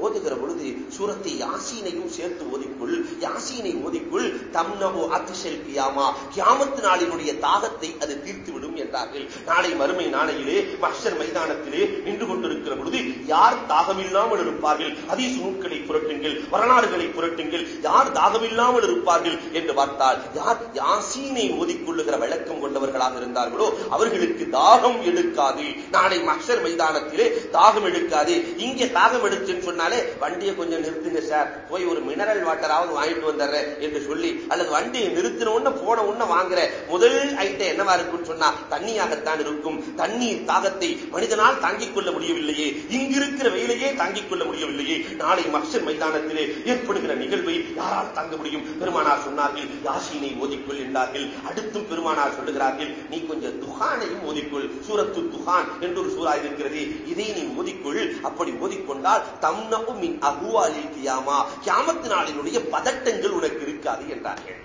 ஓதுகிற பொழுது சூரத்தை யாசீனையும் சேர்த்து ஓதிக்குள் யாசீனை ஓதிக்குள். தம்னவோ அதிசல் கியாமா. கியாமத்து நாளினுடைய தாகத்தை அது தீர்த்துவிடும் என்றார்கள். நாளை மறுமை நாளையிலே மஷர் மைதானத்திலே நின்று கொண்டிருக்கிற பொழுது யார் தாகமில்லாமல் இருப்பார்கள்? அதீஸ் நூட்களை புரட்டுங்கள் வரலாறுகளை புரட்டுங்கள். யார் தாகமில்லாமல் இருப்பார்கள் என்று பார்த்தால் யார் யாசீனை ஓதிக்கொள்ளுகிற வழக்கம் கொண்டவர்களாக இருந்தார்களோ அவர்களுக்கு தாகம் எடுக்காது. நாளை மஷர் மைதானத்திலே தாகம் எடுக்காது. இங்கே தாகம் எடுச்சுன்னு சொன்ன சொன்னாலே வண்டியை கொஞ்சம் நிறுத்துங்க சார். போய் ஒரு மினரல் வாட்டராவது வாங்கிட்டு வந்துடுறேன் என்று சொல்லி அல்லது வண்டியை நிறுத்தின உடனே போன உடனே வாங்குற முதல் ஐட்டம் என்னவா இருக்குன்னு சொன்னா தண்ணியாகத்தான் இருக்கும். தண்ணீர் தாகத்தை மனிதனால் தாங்கிக் கொள்ள முடியவில்லையே. இங்கிருக்கிற வெயிலையே தாங்கிக் கொள்ள முடியவில்லையே. நாளை மக்சர் மைதானத்திலே ஏற்படுகிற நிகழ்வை யாரால் தாங்க முடியும்? பெருமானார் சொன்னார்கள் யாசினை ஓதிக்கொள் என்றார்கள். அடுத்தும் பெருமானார் சொல்லுகிறார்கள் நீ கொஞ்சம் துகானையும் ஓதிக்கொள் சூரத்து துகான் என்று ஒரு சூறா இருக்கிறது. இதை நீ ஓதிக்கொள் அப்படி ஓதிக்கொண்டால் தம் தம்னவும் மின் அகுவாலில் கியாமா. கியாமத்து நாளினுடைய பதட்டங்கள் உனக்கு இருக்காது என்றார்கள்.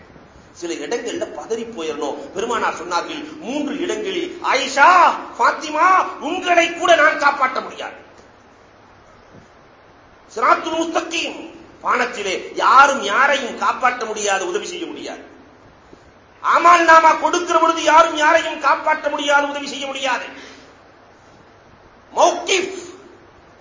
சில இடங்கள்ல பதறி போயிடணும் பெருமானார் சொன்னார்கள் மூன்று இடங்களில் ஆயிஷா பாத்திமா உங்களை கூட நான் காப்பாற்ற முடியாது. சிராத்துல் முஸ்தகீம். பானத்திலே யாரும் யாரையும் காப்பாற்ற முடியாது உதவி செய்ய முடியாது. ஆமால் நாமா கொடுக்கிற பொழுது யாரும் யாரையும் காப்பாற்ற முடியாது உதவி செய்ய முடியாது. மௌக்கிஃப்.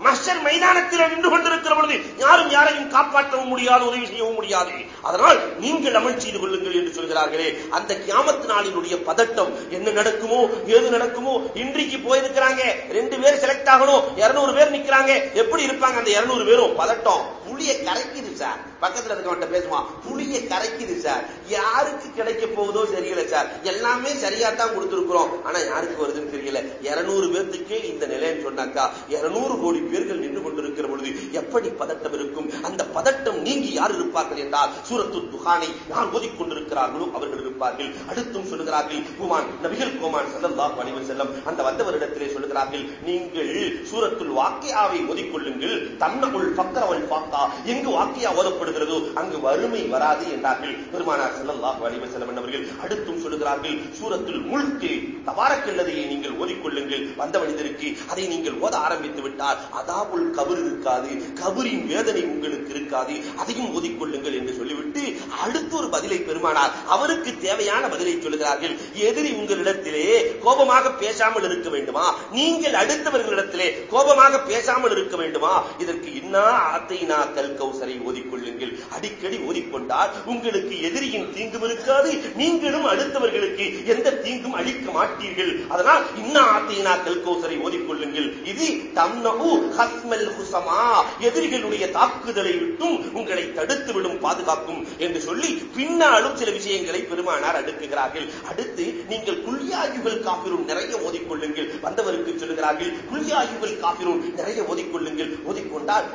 மஸ்டர் மைதானத்தில் நின்று கொண்டிருக்கிற பொழுது யாரும் யாரையும் காப்பாற்றவும் முடியாது உதவி செய்யவும் முடியாது. அதனால் நீங்கள் அமல் செய்து கொள்ளுங்கள் என்று சொல்கிறார்களே அந்த கியாமத்து நாளினுடைய பதட்டம் என்ன நடக்குமோ ஏது நடக்குமோ இன்றைக்கு போயிருக்கிறாங்க ரெண்டு பேர் செலக்ட் ஆகணும் இருநூறு பேர் நிக்கிறாங்க எப்படி இருப்பாங்க அந்த இருநூறு பேரும்? பதட்டம். புளிய கரைக்குது சார் பக்கத்துல இருக்கவன்ட்ட பேசுவான் புளிய கரைக்குது சார் யாருக்கு கிடைக்க போகுதோ தெரியல சார் எல்லாமே சரியா தான் கொடுத்திருக்கிறோம். ஆனா யாருக்கு வருதுன்னு தெரியல. இருநூறு பேர்த்துக்கே இந்த நிலைன்னு சொன்னாக்கா இருநூறு கோடி பேர்கள் நின்று கொண்டிருக்கிற பொழுது எப்படி பதட்டம் இருக்கும்? அந்த பதட்டம் நீங்கி யார் இருப்பார்கள் என்றால் சூரத்து துகானை யார் ஓதிக்கொண்டிருக்கிறார்களோ அவர்கள் இருப்பார்கள். அடுத்தும் சொல்லுகிறார்கள் குமான் நபிகள் குமான் செல்லல்லாஹு அலைஹி செல்லம் அந்த வந்தவரிடத்திலே சொல்லுகிறார்கள் நீங்கள் சூரத்துள் வாக்கியாவை ஓதிக்கொள்ளுங்கள் தன்னகுள் பக்கரவள் பாக்கா எங்கு வாக்கியா ஓதப்படுகிறதோ அங்கு வறுமை வராது என்றார்கள் பெருமானார் செல்லல்லாஹு அலைஹி செல்லம் அவர்கள் அடுத்தும் சொல்லுகிறார்கள் சூரத்துல் முல்கு தவாரக்கல்லதையை நீங்கள் ஓதிக்கொள்ளுங்கள் வந்த மனிதருக்கு அதை நீங்கள் ஓத ஆரம்பித்து விட்டால் அதாபுல் கபர் இருக்காது கபரின் வேதனை உங்களுக்கு இருக்காது அதையும் ஓதிக்கொள்ளுங்கள் என்று சொல்லிவிட்டு அடுத்து ஒரு பதிலை பெருமானார் அவருக்கு தேவையான பதிலை சொல்லுகிறார்கள். எதிரி உங்களிடத்திலே கோபமாக பேசாமல் இருக்க வேண்டுமா? நீங்கள் அடுத்தவர்களிடத்திலே கோபமாக பேசாமல் இருக்க வேண்டுமா? இதற்கு இன்னா ஆத்தை நான் கல் கௌசரை ஓதிக்கொள்ளுங்கள். அடிக்கடி ஓதிக்கொண்டால் உங்களுக்கு எதிரியின் தீங்கும் இருக்காது நீங்களும் அடுத்தவர்களுக்கு எந்த தீங்கும் அளிக்க மாட்டீர்கள். அதனால் இன்னா ஆத்தை நான் கல் கௌசரை ஓதிக்கொள்ளுங்கள். இது தம்னு ஹஸ்மல் ஹுசமா எதிரிகளுடைய தாக்குதலை விட்டும் உங்களை தடுத்துவிடும் பாதுகாக்கும் என்று சொல்லி பின்னாலும் சில விஷயங்களை பெருமானார் அடுக்குகிறார்கள். அடுத்து நீங்கள் குல்யாயுகள் காப்பிரும் நிறைய ஓதிக்கொள்ளுங்கள். வந்தவருக்கு சொல்லுகிறார்கள் குல்யாயுகள் காப்பிரும் நிறைய ஓதிக்கொள்ளுங்கள். ஓதிக்கொண்டால்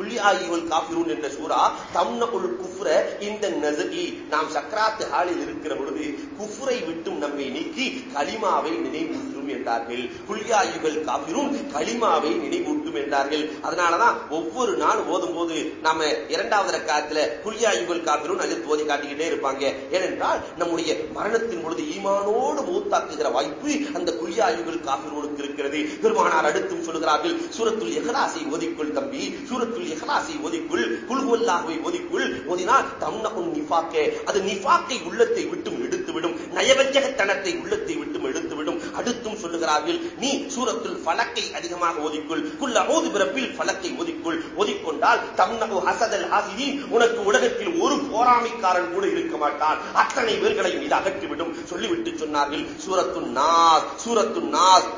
தம்னவுல் குல்யாயுகள் காபிரூன் என்ற சூரா தம்னகுல் குஃப்ர இந்த நசகி. நாம் சக்கராத்து ஹாலில் இருக்கிற பொழுது குஃப்ரை விட்டும் நம்மை நீக்கி களிமாவை நினைவூட்டும் என்றார்கள். குல்யாயுகள் காபிரூன் களிமாவை நினைவூட்டும் என்றார்கள். அதனாலதான் ஒவ்வொரு நாள் ஓதும் போது நாம இரண்டாவது ரக்காத்துல குல்யாயுகள் காபிரூன் அதில் போதி காட்டிக்கிட்டே இருப்பாங்க. ஏனென்றால் நம்முடைய மரணத்தின் பொழுது ஈமானோடு மூத்தாக்குகிற வாய்ப்பு அந்த குல்யாயுகள் காபிரூனுக்கு இருக்கிறது. பெருமானார் அடுத்தும் சொல்கிறார்கள் சூரத்துள் எகராசை ஓதிக்கொள் தம்பி சூரத்துள் இஹ்லாசை ஓதிக்குள் குல்குல்லாஹுவை ஓதிக்குள் ஓதினால் தம்னகும் நிஃபாக்கே. அது நிஃபாக்கை உள்ளத்தை விட்டும் எடுத்துவிடும். நயவஞ்சகத்தனத்தை உள்ளத்தை விட்டும் எடுத்துவிடும். அடுத்தும் சொல்லுகிறார்கள் நீ சூரத்துல் பலக்கை அதிகமாக ஓதிக்குள் குல்ல ஓது பிறப்பில் பலக்கை ஓதிக்குள் ஓதிக்கொண்டால் தம்னகு ஹசதல் ஹாசிதி உனக்கு உலகத்தில் ஒரு போராமைக்காரன் கூட இருக்க மாட்டான். அத்தனை பேர்களையும் இது அகற்றிவிடும். சொல்லிவிட்டு சொன்னார்கள் சூரத்து நாஸ் சூரத்து நாஸ்.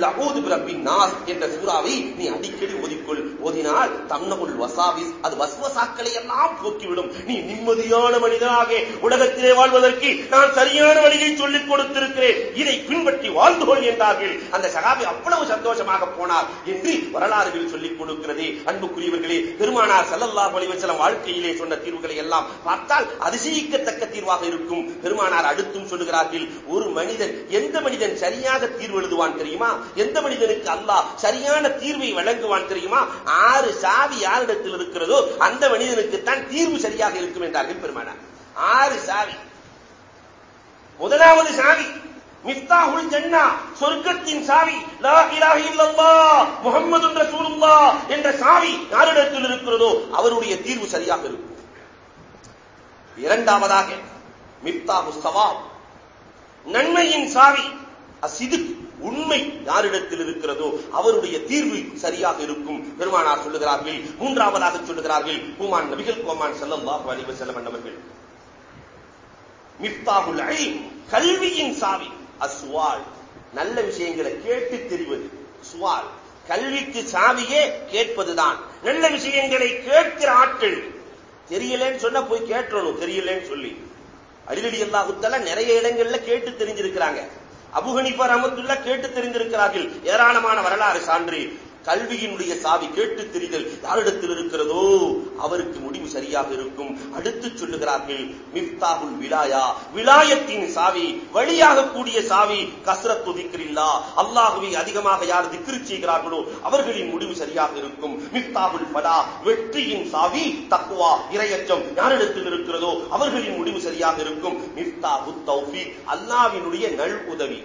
நாஸ் என்ற சூறாவை நீ அடிக்கடி ஓதிக்கொள். ஓதினால் தன்னகுள் வசாவிஸ் அது வஸ்வசாக்களை எல்லாம் போக்கிவிடும். நீ நிம்மதியான மனிதனாக உலகத்திலே வாழ்வதற்கு நான் சரியான வழியை சொல்லிக் கொடுத்திருக்கிறேன். இதை பின்பற்றி வாழ்ந்து கொள் என்றார்கள். அந்த சகாபி அவ்வளவு சந்தோஷமாக போனார் என்று வரலாறுகள் சொல்லிக் கொடுக்கிறது. அன்புக்குரியவர்களே பெருமானார் செல்லல்லா வலிவச்சலம் வாழ்க்கையிலே சொன்ன தீர்வுகளை எல்லாம் பார்த்தால் அதிசயிக்கத்தக்க தீர்வாக இருக்கும். பெருமானார் அடுத்தும் சொல்லுகிறார்கள் ஒரு மனிதன் எந்த மனிதன் சரியாக தீர்வு எழுதுவான் தெரியுமா? எந்த மனிதனுக்கு அல்லாஹ் சரியான தீர்வை வழங்குவான் தெரியுமா? ஆறு சாவி யாரிடத்தில் இருக்கிறதோ அந்த மனிதனுக்கு தான் தீர்வு சரியாக இருக்கும் என்றார்கள் பெருமானார் ஆறு சாவி. முதலாவது சாவி மிஃப்தாஹுல் ஜன்னா சொர்க்கத்தின் சாவி. லா இலாஹ இல்லல்லாஹ் முஹம்மதுர் ரசூலுல்லாஹ் என்ற சாவி யாரிடத்தில் இருக்கிறதோ அவருடைய தீர்வு சரியாக இருக்கும். இரண்டாவதாக மிஃப்தாஹு சவாப். நன்மையின் சாவி அசிது உண்மை யாரிடத்தில் இருக்கிறதோ அவருடைய தீர்வு சரியாக இருக்கும். பெருமானார் சொல்லுகிறார்கள் மூன்றாவதாக சொல்லுகிறார்கள் ஹுமான் நபிகள் கோமான் செல்லல்லாஹு அலைஹி வஸல்லம் அவர்கள் மிஃப்தாகுல் இல்ம் கல்வியின் சாவி அஸ்வால். நல்ல விஷயங்களை கேட்டு தெரிவது சுவால் கல்விக்கு சாவியே கேட்பதுதான். நல்ல விஷயங்களை கேட்கிற ஆட்கள். தெரியலன்னு சொன்னா போய் கேட்டணும் தெரியலன்னு சொல்லி. அடிலடி அல்லாஹுத்தல நிறைய இடங்கள்ல கேட்டு தெரிஞ்சிருக்கிறாங்க. அபுகணிப்பர் அமர்ந்துள்ள கேட்டு தெரிந்திருக்கிறார்கள். ஏராளமான வரலாறு சான்று. கல்வியினுடைய சாவி கேட்டு தெரிதல் யாரிடத்தில் இருக்கிறதோ அவருக்கு முடிவு சரியாக இருக்கும். அடுத்து சொல்லுகிறார்கள் மிப்தாகுல் விலாயா. விலாயத்தின் சாவி வழியாக கூடிய சாவி கசரத் துதிக்கிறில்லா அல்லாஹுவை அதிகமாக யார் திக்ரு செய்கிறார்களோ அவர்களின் முடிவு சரியாக இருக்கும். மிப்தாகுல் பலா வெற்றியின் சாவி தக்குவா இரையச்சம் யாரிடத்தில் இருக்கிறதோ அவர்களின் முடிவு சரியாக இருக்கும். மிப்தாகு தௌஃபி அல்லாவினுடைய நல் உதவி.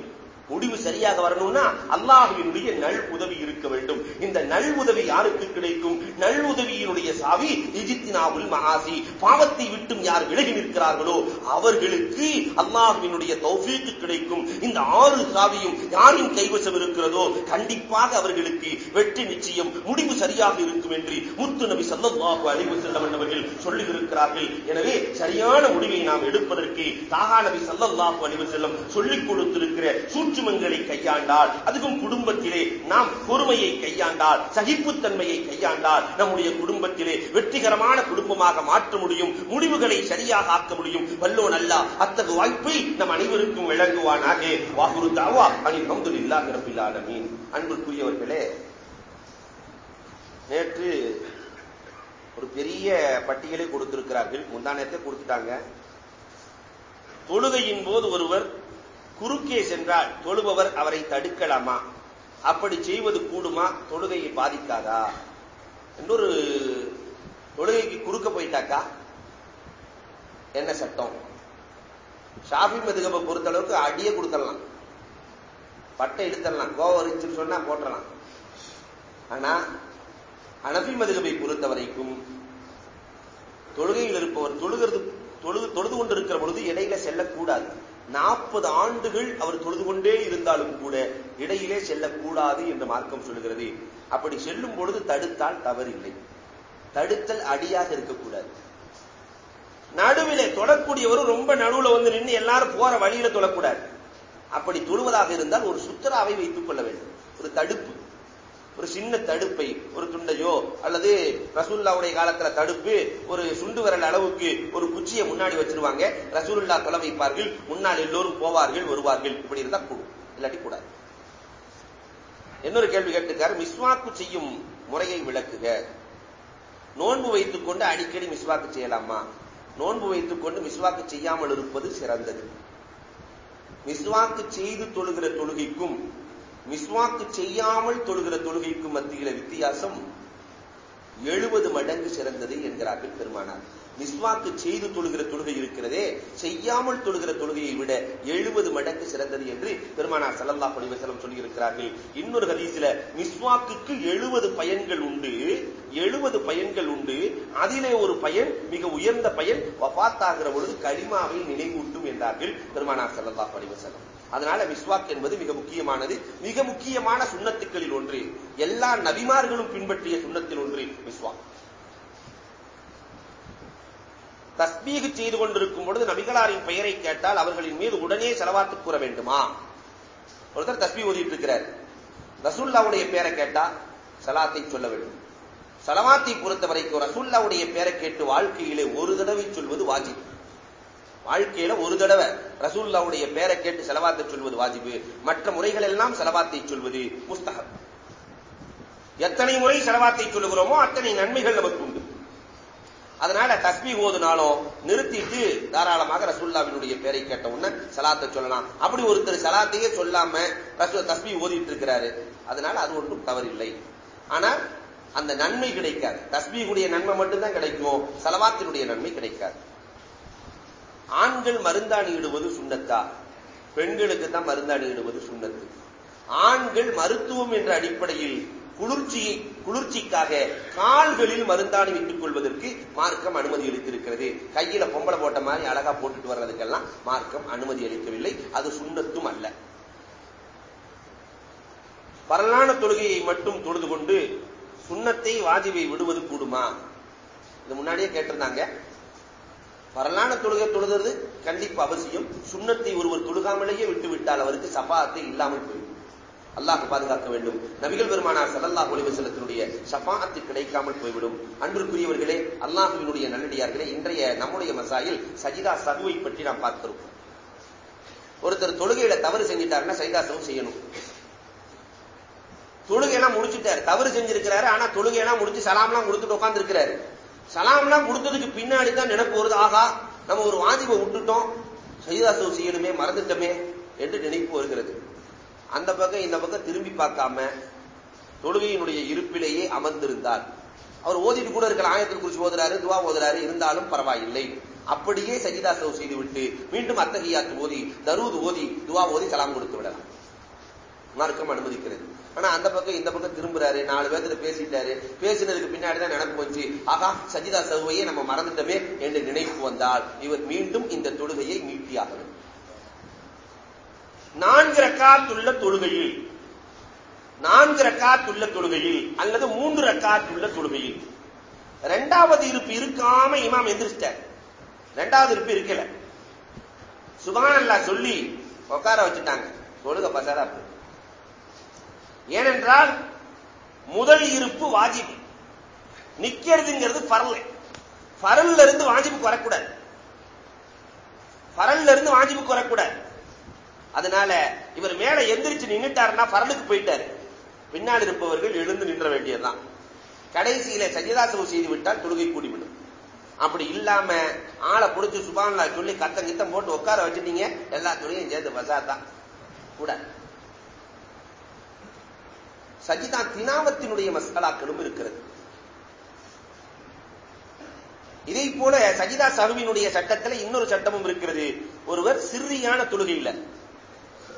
முடிவு சரியாக வரணும்னா அல்லாஹுவினுடைய நல் உதவி இருக்க வேண்டும். இந்த நல் உதவி யாருக்கு கிடைக்கும்? நல் உதவியினுடைய சாவி இஜித்தினாவுல் மகாசி பாவத்தை விட்டும் யார் விலகி நிற்கிறார்களோ அவர்களுக்கு அல்லாஹுவினுடைய தௌஃபீக்கு கிடைக்கும். இந்த ஆறு சாவியும் யாரின் கைவசம் இருக்கிறதோ கண்டிப்பாக அவர்களுக்கு வெற்றி நிச்சயம் முடிவு சரியாக இருக்கும் என்று முத்து நபி சல்லாஹு அலைவு செல்லம் என்பவர்கள் சொல்லியிருக்கிறார்கள். எனவே சரியான முடிவை நாம் எடுப்பதற்கு தாகா நபி சல்லாஹு அலைவு செல்லம் சொல்லிக் கொடுத்திருக்கிற சூற்று சூட்சுமங்களை கையாண்டால் அதுக்கும் குடும்பத்திலே நாம் பொறுமையை கையாண்டால் சகிப்புத்தன்மையை கையாண்டால் நம்முடைய குடும்பத்திலே வெற்றிகரமான குடும்பமாக மாற்ற முடியும் முடிவுகளை சரியாக ஆக்க முடியும். வல்லோ நல்லா அத்தகு வாய்ப்பை நம் அனைவருக்கும் விளங்குவானாக. வாகுரு தாவா அணி அனில் இல்லா ரபில் அன்புக்குரியவர்களே நேற்று ஒரு பெரிய பட்டியலை கொடுத்திருக்கிறார்கள். முந்தானத்தை கொடுத்துட்டாங்க. தொழுகையின் போது ஒருவர் குறுக்கே சென்றால் தொழுபவர் அவரை தடுக்கலாமா? அப்படி செய்வது கூடுமா? தொழுகையை பாதிக்காதா? இன்னொரு தொழுகைக்கு குறுக்க போயிட்டாக்கா? என்ன சட்டம்? ஷாஃபி மதுகபை பொறுத்தளவுக்கு அடியே கொடுத்துடலாம். பட்டை எடுத்துடலாம். கோவம் இருந்துச்சுன்னு சொன்னா போட்டலாம் ஆனா அனபி மதுகபை பொறுத்த வரைக்கும் தொழுகையில் இருப்பவர் தொழுகிறது தொழுது தொழுது கொண்டிருக்கிற பொழுது இடையில செல்லக்கூடாது. நாற்பது ஆண்டுகள் அவர் தொழுது கொண்டே இருந்தாலும் கூட இடையிலே செல்லக்கூடாது என்று மார்க்கம் சொல்கிறது அப்படி செல்லும் பொழுது தடுத்தால் தவறில்லை. தடுத்தல் அடியாக இருக்கக்கூடாது. நடுவிலே தொடக்கூடியவரும் ரொம்ப நடுவுல வந்து நின்று எல்லாரும் போற வழியில தொழக்கூடாது. அப்படி தொழுவதாக இருந்தால் ஒரு சுத்தராவை வைத்துக் கொள்ள வேண்டும். ஒரு தடுப்பு. ஒரு சின்ன தடுப்பை ஒரு துண்டையோ அல்லது ரசூல்லாவுடைய காலத்துல தடுப்பு ஒரு சுண்டு வரல அளவுக்கு ஒரு குச்சியை முன்னாடி வச்சிருவாங்க. ரசூல்லா தொலை வைப்பார்கள். முன்னால் எல்லோரும் போவார்கள் வருவார்கள். இப்படி இருந்தா கூடும். இல்லாட்டி கூடாது. இன்னொரு கேள்வி கேட்டுக்காரு மிஸ்வாக்கு செய்யும் முறையை விளக்குக. நோன்பு வைத்துக் கொண்டு அடிக்கடி மிஸ்வாக்கு செய்யலாமா? நோன்பு வைத்துக் கொண்டு மிஸ்வாக்கு செய்யாமல் இருப்பது சிறந்தது. மிஸ்வாக்கு செய்து தொழுகிற தொழுகைக்கும் மிஸ்வாக்கு செய்யாமல் தொழுகிற தொழுகைக்கும் மத்தியில வித்தியாசம் எழுபது மடங்கு சிறந்தது என்கிறார்கள் பெருமானார். மிஸ்வாக்கு செய்து தொழுகிற தொழுகை இருக்கிறதே செய்யாமல் தொழுகிற தொழுகையை விட எழுபது மடங்கு சிறந்தது என்று பெருமானார் சல்லல்லா பொலிவசலம் சொல்லியிருக்கிறார்கள். இன்னொரு ஹதீசில மிஸ்வாக்குக்கு எழுபது பயன்கள் உண்டு எழுபது பயன்கள் உண்டு அதிலே ஒரு பயன் மிக உயர்ந்த பயன் வபாத்தாகிற பொழுது கரிமாவை நினைவூட்டும் என்றார்கள் பெருமானார் சல்லல்லா பொலிவசலம் அதனால மிஸ்வாக் என்பது மிக முக்கியமானது. மிக முக்கியமான சுண்ணத்துக்களில் ஒன்று எல்லா நபிமார்களும் பின்பற்றிய சுண்ணத்தில் ஒன்று மிஸ்வாக். தஸ்பீகு செய்து கொண்டிருக்கும் பொழுது நபிகளாரின் பெயரை கேட்டால் அவர்களின் மீது உடனே செலவாத்து கூற வேண்டுமா? ஒருத்தர் தஸ்மி ஓதிட்டு இருக்கிறார் ரசுல்லாவுடைய பேரை கேட்டா சலாத்தை சொல்ல வேண்டும். சலவாத்தை பொறுத்த வரைக்கும் ரசுல்லாவுடைய பேரை கேட்டு வாழ்க்கையிலே ஒரு தடவை சொல்வது வாஜிப். வாழ்க்கையில ஒரு தடவை ரசூல்லாவுடைய பேரை கேட்டு செலவாத்தை சொல்வது வாஜிபு. மற்ற முறைகள் எல்லாம் செலவாத்தை சொல்வது முஸ்தகம் எத்தனை முறை செலவாத்தை சொல்லுகிறோமோ அத்தனை நன்மைகள் நமக்கு உண்டு. அதனால தஸ்மி ஓதுனாலும் நிறுத்திட்டு தாராளமாக ரசூல்லாவினுடைய பேரை கேட்ட உடனே சலாத்தை சொல்லலாம். அப்படி ஒருத்தர் சலாத்தையே சொல்லாம ரசூ தஸ்பி ஓதிட்டு இருக்கிறாரு. அதனால அது ஒன்றும் தவறில்லை. ஆனா அந்த நன்மை கிடைக்காது. தஸ்மீகுடைய நன்மை மட்டும்தான் கிடைக்கும். சலவாத்தினுடைய நன்மை கிடைக்காது. ஆண்கள் மருந்தாணி இடுவது சுண்ணத்தா? பெண்களுக்கு தான் மருந்தாணி இடுவது சுண்ணத்து. ஆண்கள் மருத்துவம் என்ற அடிப்படையில் குளிர்ச்சியை குளிர்ச்சிக்காக கால்களில் மருந்தாணி விட்டுக் கொள்வதற்கு மார்க்கம் அனுமதி அளித்திருக்கிறது. கையில பொம்பளை போட்ட மாதிரி அழகா போட்டுட்டு வர்றதுக்கெல்லாம் மார்க்கம் அனுமதி அளிக்கவில்லை. அது சுண்ணத்தும் அல்ல. பரலான தொழுகையை மட்டும் தொழுது கொண்டு சுண்ணத்தை வாஜிபை விடுவது கூடுமா? இது முன்னாடியே கேட்டிருந்தாங்க. வரலான தொழுகை தொழுகிறது கண்டிப்பு அவசியம் சுண்ணத்தை ஒருவர் தொழுகாமலேயே விட்டு விட்டால் அவருக்கு சபாத்தை இல்லாமல் போய்விடும் அல்லாஹ் பாதுகாக்க வேண்டும். நபிகள் பெருமானார் சல்லல்லாஹு ஒளிவு வஸல்லத்தினுடைய சபாத்து கிடைக்காமல் போய்விடும். அன்பிற்குரியவர்களே அல்லாஹ்வினுடைய நல்லடியார்களே இன்றைய நம்முடைய மசாயில் சஜிதா சகுவை பற்றி நாம் பார்க்கிறோம். ஒருத்தர் தொழுகையில தவறு செஞ்சிட்டாருன்னா சஜிதா சகு செய்யணும். தொழுகையெல்லாம் முடிச்சுட்டாரு. தவறு செஞ்சிருக்கிறாரு ஆனா தொழுகையெல்லாம் முடிச்சு சலாம்லாம் கொடுத்துட்டு உட்கார்ந்து இருக்கிறாரு சலாம்லாம் கொடுத்ததுக்கு பின்னாடி தான் நினைப்பு வருது. ஆகா நம்ம ஒரு வாஜிபை விட்டுட்டோம். சஜிதா செய்யணுமே மறந்துட்டோமே என்று நினைப்பு வருகிறது. அந்த பக்கம் இந்த பக்கம் திரும்பி பார்க்காம தொழுகையினுடைய இருப்பிலேயே அமர்ந்திருந்தார். அவர் ஓதிட்டு கூட இருக்கிற ஆயத்தில் குறிச்சு ஓதுறாரு துவா ஓதுறாரு. இருந்தாலும் பரவாயில்லை. அப்படியே சஜிதா சவு செய்துவிட்டு மீண்டும் அத்தகையாத்து ஓதி தருவது ஓதி துவா ஓதி சலாம் கொடுத்து விடலாம். மார்க்கம் அனுமதிக்கிறது. ஆனா அந்த பக்கம் இந்த பக்கம் திரும்புறாரு நாலு பேர்த்துல பேசிட்டாரு. பேசினதுக்கு பின்னாடிதான் நினைப்பு வந்து ஆகா சஜிதா சகுவையே நம்ம மறந்துட்டோமே என்று நினைப்பு வந்தால் இவர் மீண்டும் இந்த தொழுகையை மீட்டியாக வேண்டும் நான்கு ரக்காத்துள்ள தொழுகையில் நான்கு ரக்காத்துள்ள தொழுகையில் அல்லது மூன்று ரக்காத்துள்ள தொழுகையில். ரெண்டாவது இருப்பு இருக்காம இமாம் எந்திரிச்சிட்டார். ரெண்டாவது இருப்பு இருக்கல. சுபானல்லா சொல்லி உட்கார வச்சுட்டாங்க. தொழுக பசாரா இருக்கு. ஏனென்றால் முதல் இருப்பு வாஜிபு. நிக்கிறதுங்கிறது பரல் பரல்ல. இருந்து வாஜிபுக்கு வரக்கூடாது. பரல்ல இருந்து வாஜிபுக்கு வரக்கூடாது. அதனால இவர் மேல எந்திரிச்சு நின்னுட்டாருன்னா பரலுக்கு போயிட்டாரு. பின்னால் இருப்பவர்கள் எழுந்து நின்ற வேண்டியதுதான். கடைசியில சஜிதாசவு செய்து விட்டால் தொழுகை கூடிவிடும். அப்படி இல்லாம ஆளை பிடிச்சி சுபான்லா சொல்லி கத்தம் கித்தம் போட்டு உட்கார வச்சுட்டீங்க எல்லா துறையும் சேர்ந்து பசார் தான் கூட. சஜிதா தினாவத்தினுடைய மசாலாக்களும் இருக்கிறது. இதை போல சஜிதா சகுவினுடைய சட்டத்தில் இன்னொரு சட்டமும் இருக்கிறது. ஒருவர் சிறியான தொழுகையில்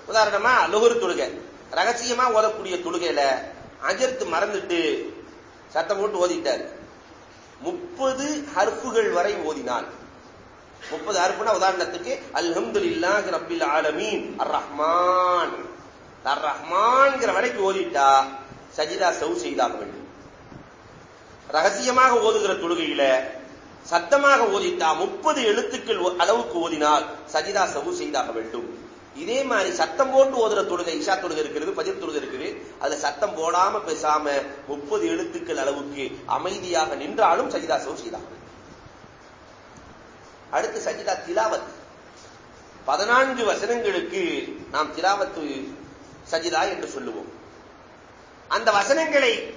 உதாரணமா லொகுரு தொழுகை. ரகசியமா ஓதக்கூடிய தொழுகையில அஜர்த்து மறந்துட்டு சத்தம் போட்டு ஓதிட்டார். முப்பது ஹர்புகள் வரை ஓதினார் முப்பது ஹர்ஃபுனா உதாரணத்துக்கு அல்ஹம்துலில்லாஹ் ரப்பில் ஆலமீன் அர் ரஹ்மான் தர் ரஹ்மான்ங்கிற வரைக்கும் ஓதிட்டா சஜிதா சவு செய்தாக வேண்டும். ரகசியமாக ஓதுகிற தொழுகையில சத்தமாக ஓதிட்டா முப்பது எழுத்துக்கள் அளவுக்கு ஓதினால் சஜிதா சவு செய்தாக வேண்டும். இதே மாதிரி சத்தம் போட்டு ஓதுற தொழுகை இஷா தொழுகை இருக்கிறது பதிர் தொழுகை இருக்குது. அதுல சத்தம் போடாம பேசாம முப்பது எழுத்துக்கள் அளவுக்கு அமைதியாக நின்றாலும் சஜிதா சவு செய்தாக அடுத்து சஜிதா திலாவத். பதினான்கு வசனங்களுக்கு நாம் திலாவத்து சஜிதா என்று சொல்லுவோம். அந்த வசனங்களை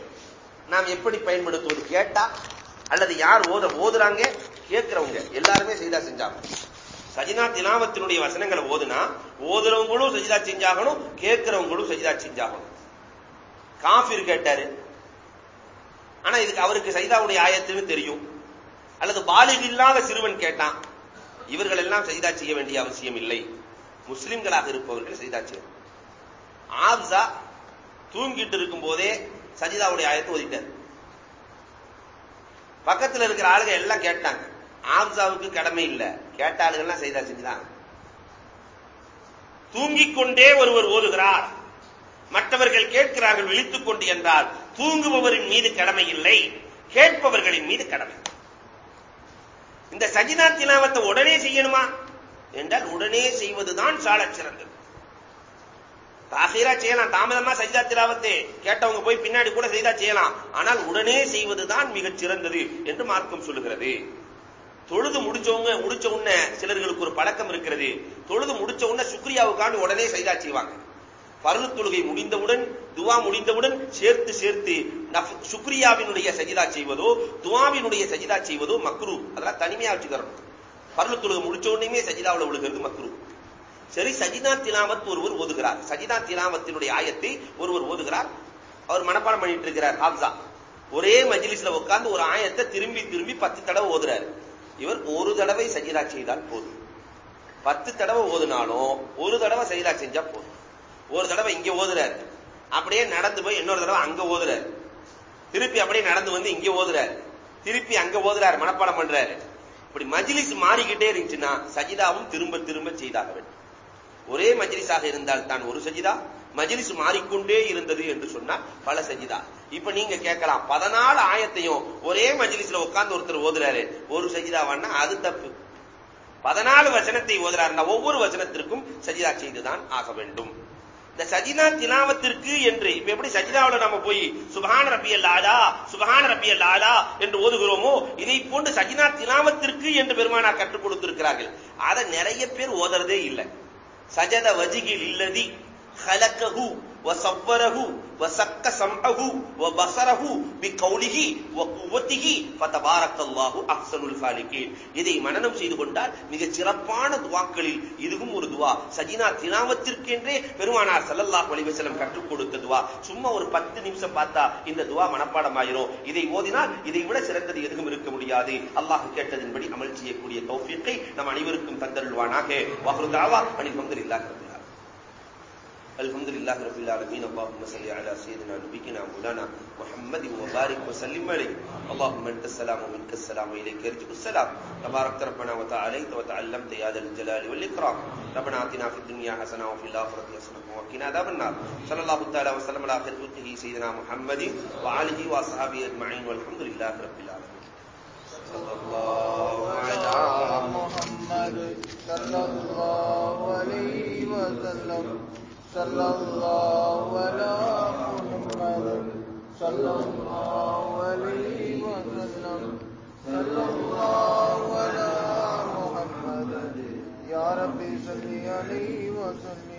நாம் எப்படி பயன்படுத்துவது கேட்டா அல்லது யார் ஓத ஓதுறாங்க கேட்கிறவங்க எல்லாருமே சஜிதா செஞ்சாங்க சஜிதா திலாவத்தினுடைய வசனங்களை ஓதுனா ஓதுறவங்களும் சஜிதா செஞ்சாகணும் கேட்கிறவங்களும் சஜிதா செஞ்சாகணும். காஃபிர் கேட்டாரு. ஆனா இதுக்கு அவருக்கு சஜிதாவுடைய ஆயத்துன்னு தெரியும். அல்லது பாலிக் இல்லாத சிறுவன் கேட்டான். இவர்கள் எல்லாம் சஜிதா செய்ய வேண்டிய அவசியம் இல்லை. முஸ்லிம்களாக இருப்பவர்கள் சஜிதா செய்யணும். ஆப்சா தூங்கிட்டு இருக்கும் போதே சஜிதாவுடைய ஆயத்தை ஒதுக்கிட்டார். பக்கத்தில் இருக்கிற ஆளுங்க எல்லாம் கேட்டாங்க. ஆப்சாவுக்கு கடமை இல்லை. கேட்ட ஆளுகள்லாம் செய்தா செஞ்சுதான் தூங்கிக் கொண்டே ஒருவர் ஓதுகிறார் மற்றவர்கள் கேட்கிறார்கள் விழித்துக் கொண்டு என்றால் தூங்குபவரின் மீது கடமை இல்லை. கேட்பவர்களின் மீது கடமை. இந்த சஜிதா திலாவத்தை உடனே செய்யணுமா? என்றால் உடனே செய்வதுதான் சாலச் சிறந்தது தாசீரா செய்யலாம் தாமதமா சஜிதா திலாவத்தை கேட்டவங்க போய் பின்னாடி கூட செய்தா செய்யலாம். ஆனால் உடனே செய்வதுதான் மிகச் சிறந்தது என்று மார்க்கம் சொல்லுகிறது. தொழுது முடிச்சவங்க முடிச்ச உடனே சிலர்களுக்கு ஒரு பழக்கம் இருக்கிறது. தொழுது முடிச்ச உடனே சுக்ரியாவுக்காண்டி உடனே சைதா செய்வாங்க. பருளு தொழுகை முடிந்தவுடன் துவா முடிந்தவுடன் சேர்த்து சேர்த்து சுக்ரியாவினுடைய சஜிதா செய்வதோ துவாவினுடைய சஜிதா செய்வதோ மக்ரு அதெல்லாம் தனிமையா வச்சுக்கிறோம் பருளு தொழுகை முடிச்ச உடனே சஜிதாவில் விழுகிறது மக்ரு சரி சஜிதா திலாவத் ஒருவர் ஓதுகிறார். சஜிதா திலாவத்தினுடைய ஆயத்தை ஒருவர் ஓதுகிறார். அவர் மனப்பாடம் பண்ணிட்டு இருக்கிறார் ஹாப்சா. ஒரே மஜிலிஸ்ல உட்கார்ந்து ஒரு ஆயத்தை திரும்பி திரும்பி பத்து தடவை ஓதுறாரு. இவர் ஒரு தடவை சஜிதா செய்தால் போதும். பத்து தடவை ஓதுனாலும் ஒரு தடவை சஜிதா செஞ்சா போதும். ஒரு தடவை இங்க ஓதுறாரு. அப்படியே நடந்து போய் இன்னொரு தடவை அங்க ஓதுறாரு. திருப்பி அப்படியே நடந்து வந்து இங்க ஓதுறாரு. திருப்பி அங்க ஓதுறாரு மனப்பாடம் பண்றாரு. இப்படி மஜிலிஸ் மாறிக்கிட்டே இருந்துச்சுன்னா சஜிதாவும் திரும்ப திரும்ப செய்தாக வேண்டும். ஒரே மஜ்லிஸாக இருந்தால் தான் ஒரு சஜிதா? மஜ்லிஸ் மாறிக்கொண்டே இருந்தது என்று சொன்னால் பல சஜிதா. இப்ப நீங்க கேட்கலாம் பதினாலு ஆயத்தையும் ஒரே மஜ்லிஸ்ல உட்கார்ந்து ஒருத்தர் ஓதுறாரு. ஒரு சஜிதாவான்னா அது தப்பு. பதினாலு வசனத்தை ஓதுறாருன்னா ஒவ்வொரு வசனத்திற்கும் சஜிதா செய்துதான் ஆக வேண்டும். இந்த சஜினா திலாவத்திற்கு என்று இப்ப எப்படி சஜிதாவுல நம்ம போய் சுபஹான ரபிய லாலா சுபஹான ரபிய லாலா என்று ஓதுகிறோமோ இதை போன்று சஜினா திலாவத்திற்கு என்று பெருமானா கற்றுக் கொடுத்திருக்கிறார்கள். அதை நிறைய பேர் ஓதுறதே இல்லை. سجد وجهه للذي خلقه وصوره وسك سمعه وبصره بقوله وقوته فتبارك الله احسن الخالقين இதை மனனம் செய்து கொண்டால் மிக சிறப்பான துவாக்களில் இதுவும் ஒரு துவா சஜினா தினாவத்திற்கென்றே பெருமானார் ஸல்லல்லாஹு அலைஹி வஸல்லம் கற்றுக் கொடுத்த துவா சும்மா ஒரு பத்து நிமிஷம் பார்த்தா இந்த துவா மனப்பாடமாயிரும் இதை ஓதினால் இதை விட சிறந்தது எதுவும் இருக்க முடியாது அல்லாஹ் கேட்டதின்படி அமல் செய்யக்கூடிய தௌஃபீக்கை நம் அனைவருக்கும் தந்தருள்வானாக வஹ்ரு தாவா அல்ஹம்துலில்லாஹி ரப்பில் الحمد لله رب العالمين اللهم صل على سيدنا نبينا مولانا محمد وبارك وسلم عليه اللهم انت السلام ومنك السلام واليك يرجع السلام. تبارك ربنا وتعاليت وتعلمت يا ذا الجلال والاكرام ربنا اتنا في الدنيا حسنه وفي الاخره حسنه وقنا عذاب النار. صلى الله تعالى وسلم على خير خلقه سيدنا محمد وآله واصحابه اجمعين والحمد لله رب العالمين صلى الله على محمد صلى الله عليه وسلم. صلى الله على محمد، صلى الله عليه وسلم. صلى الله على محمد. يا ربي صل عليه وسلم.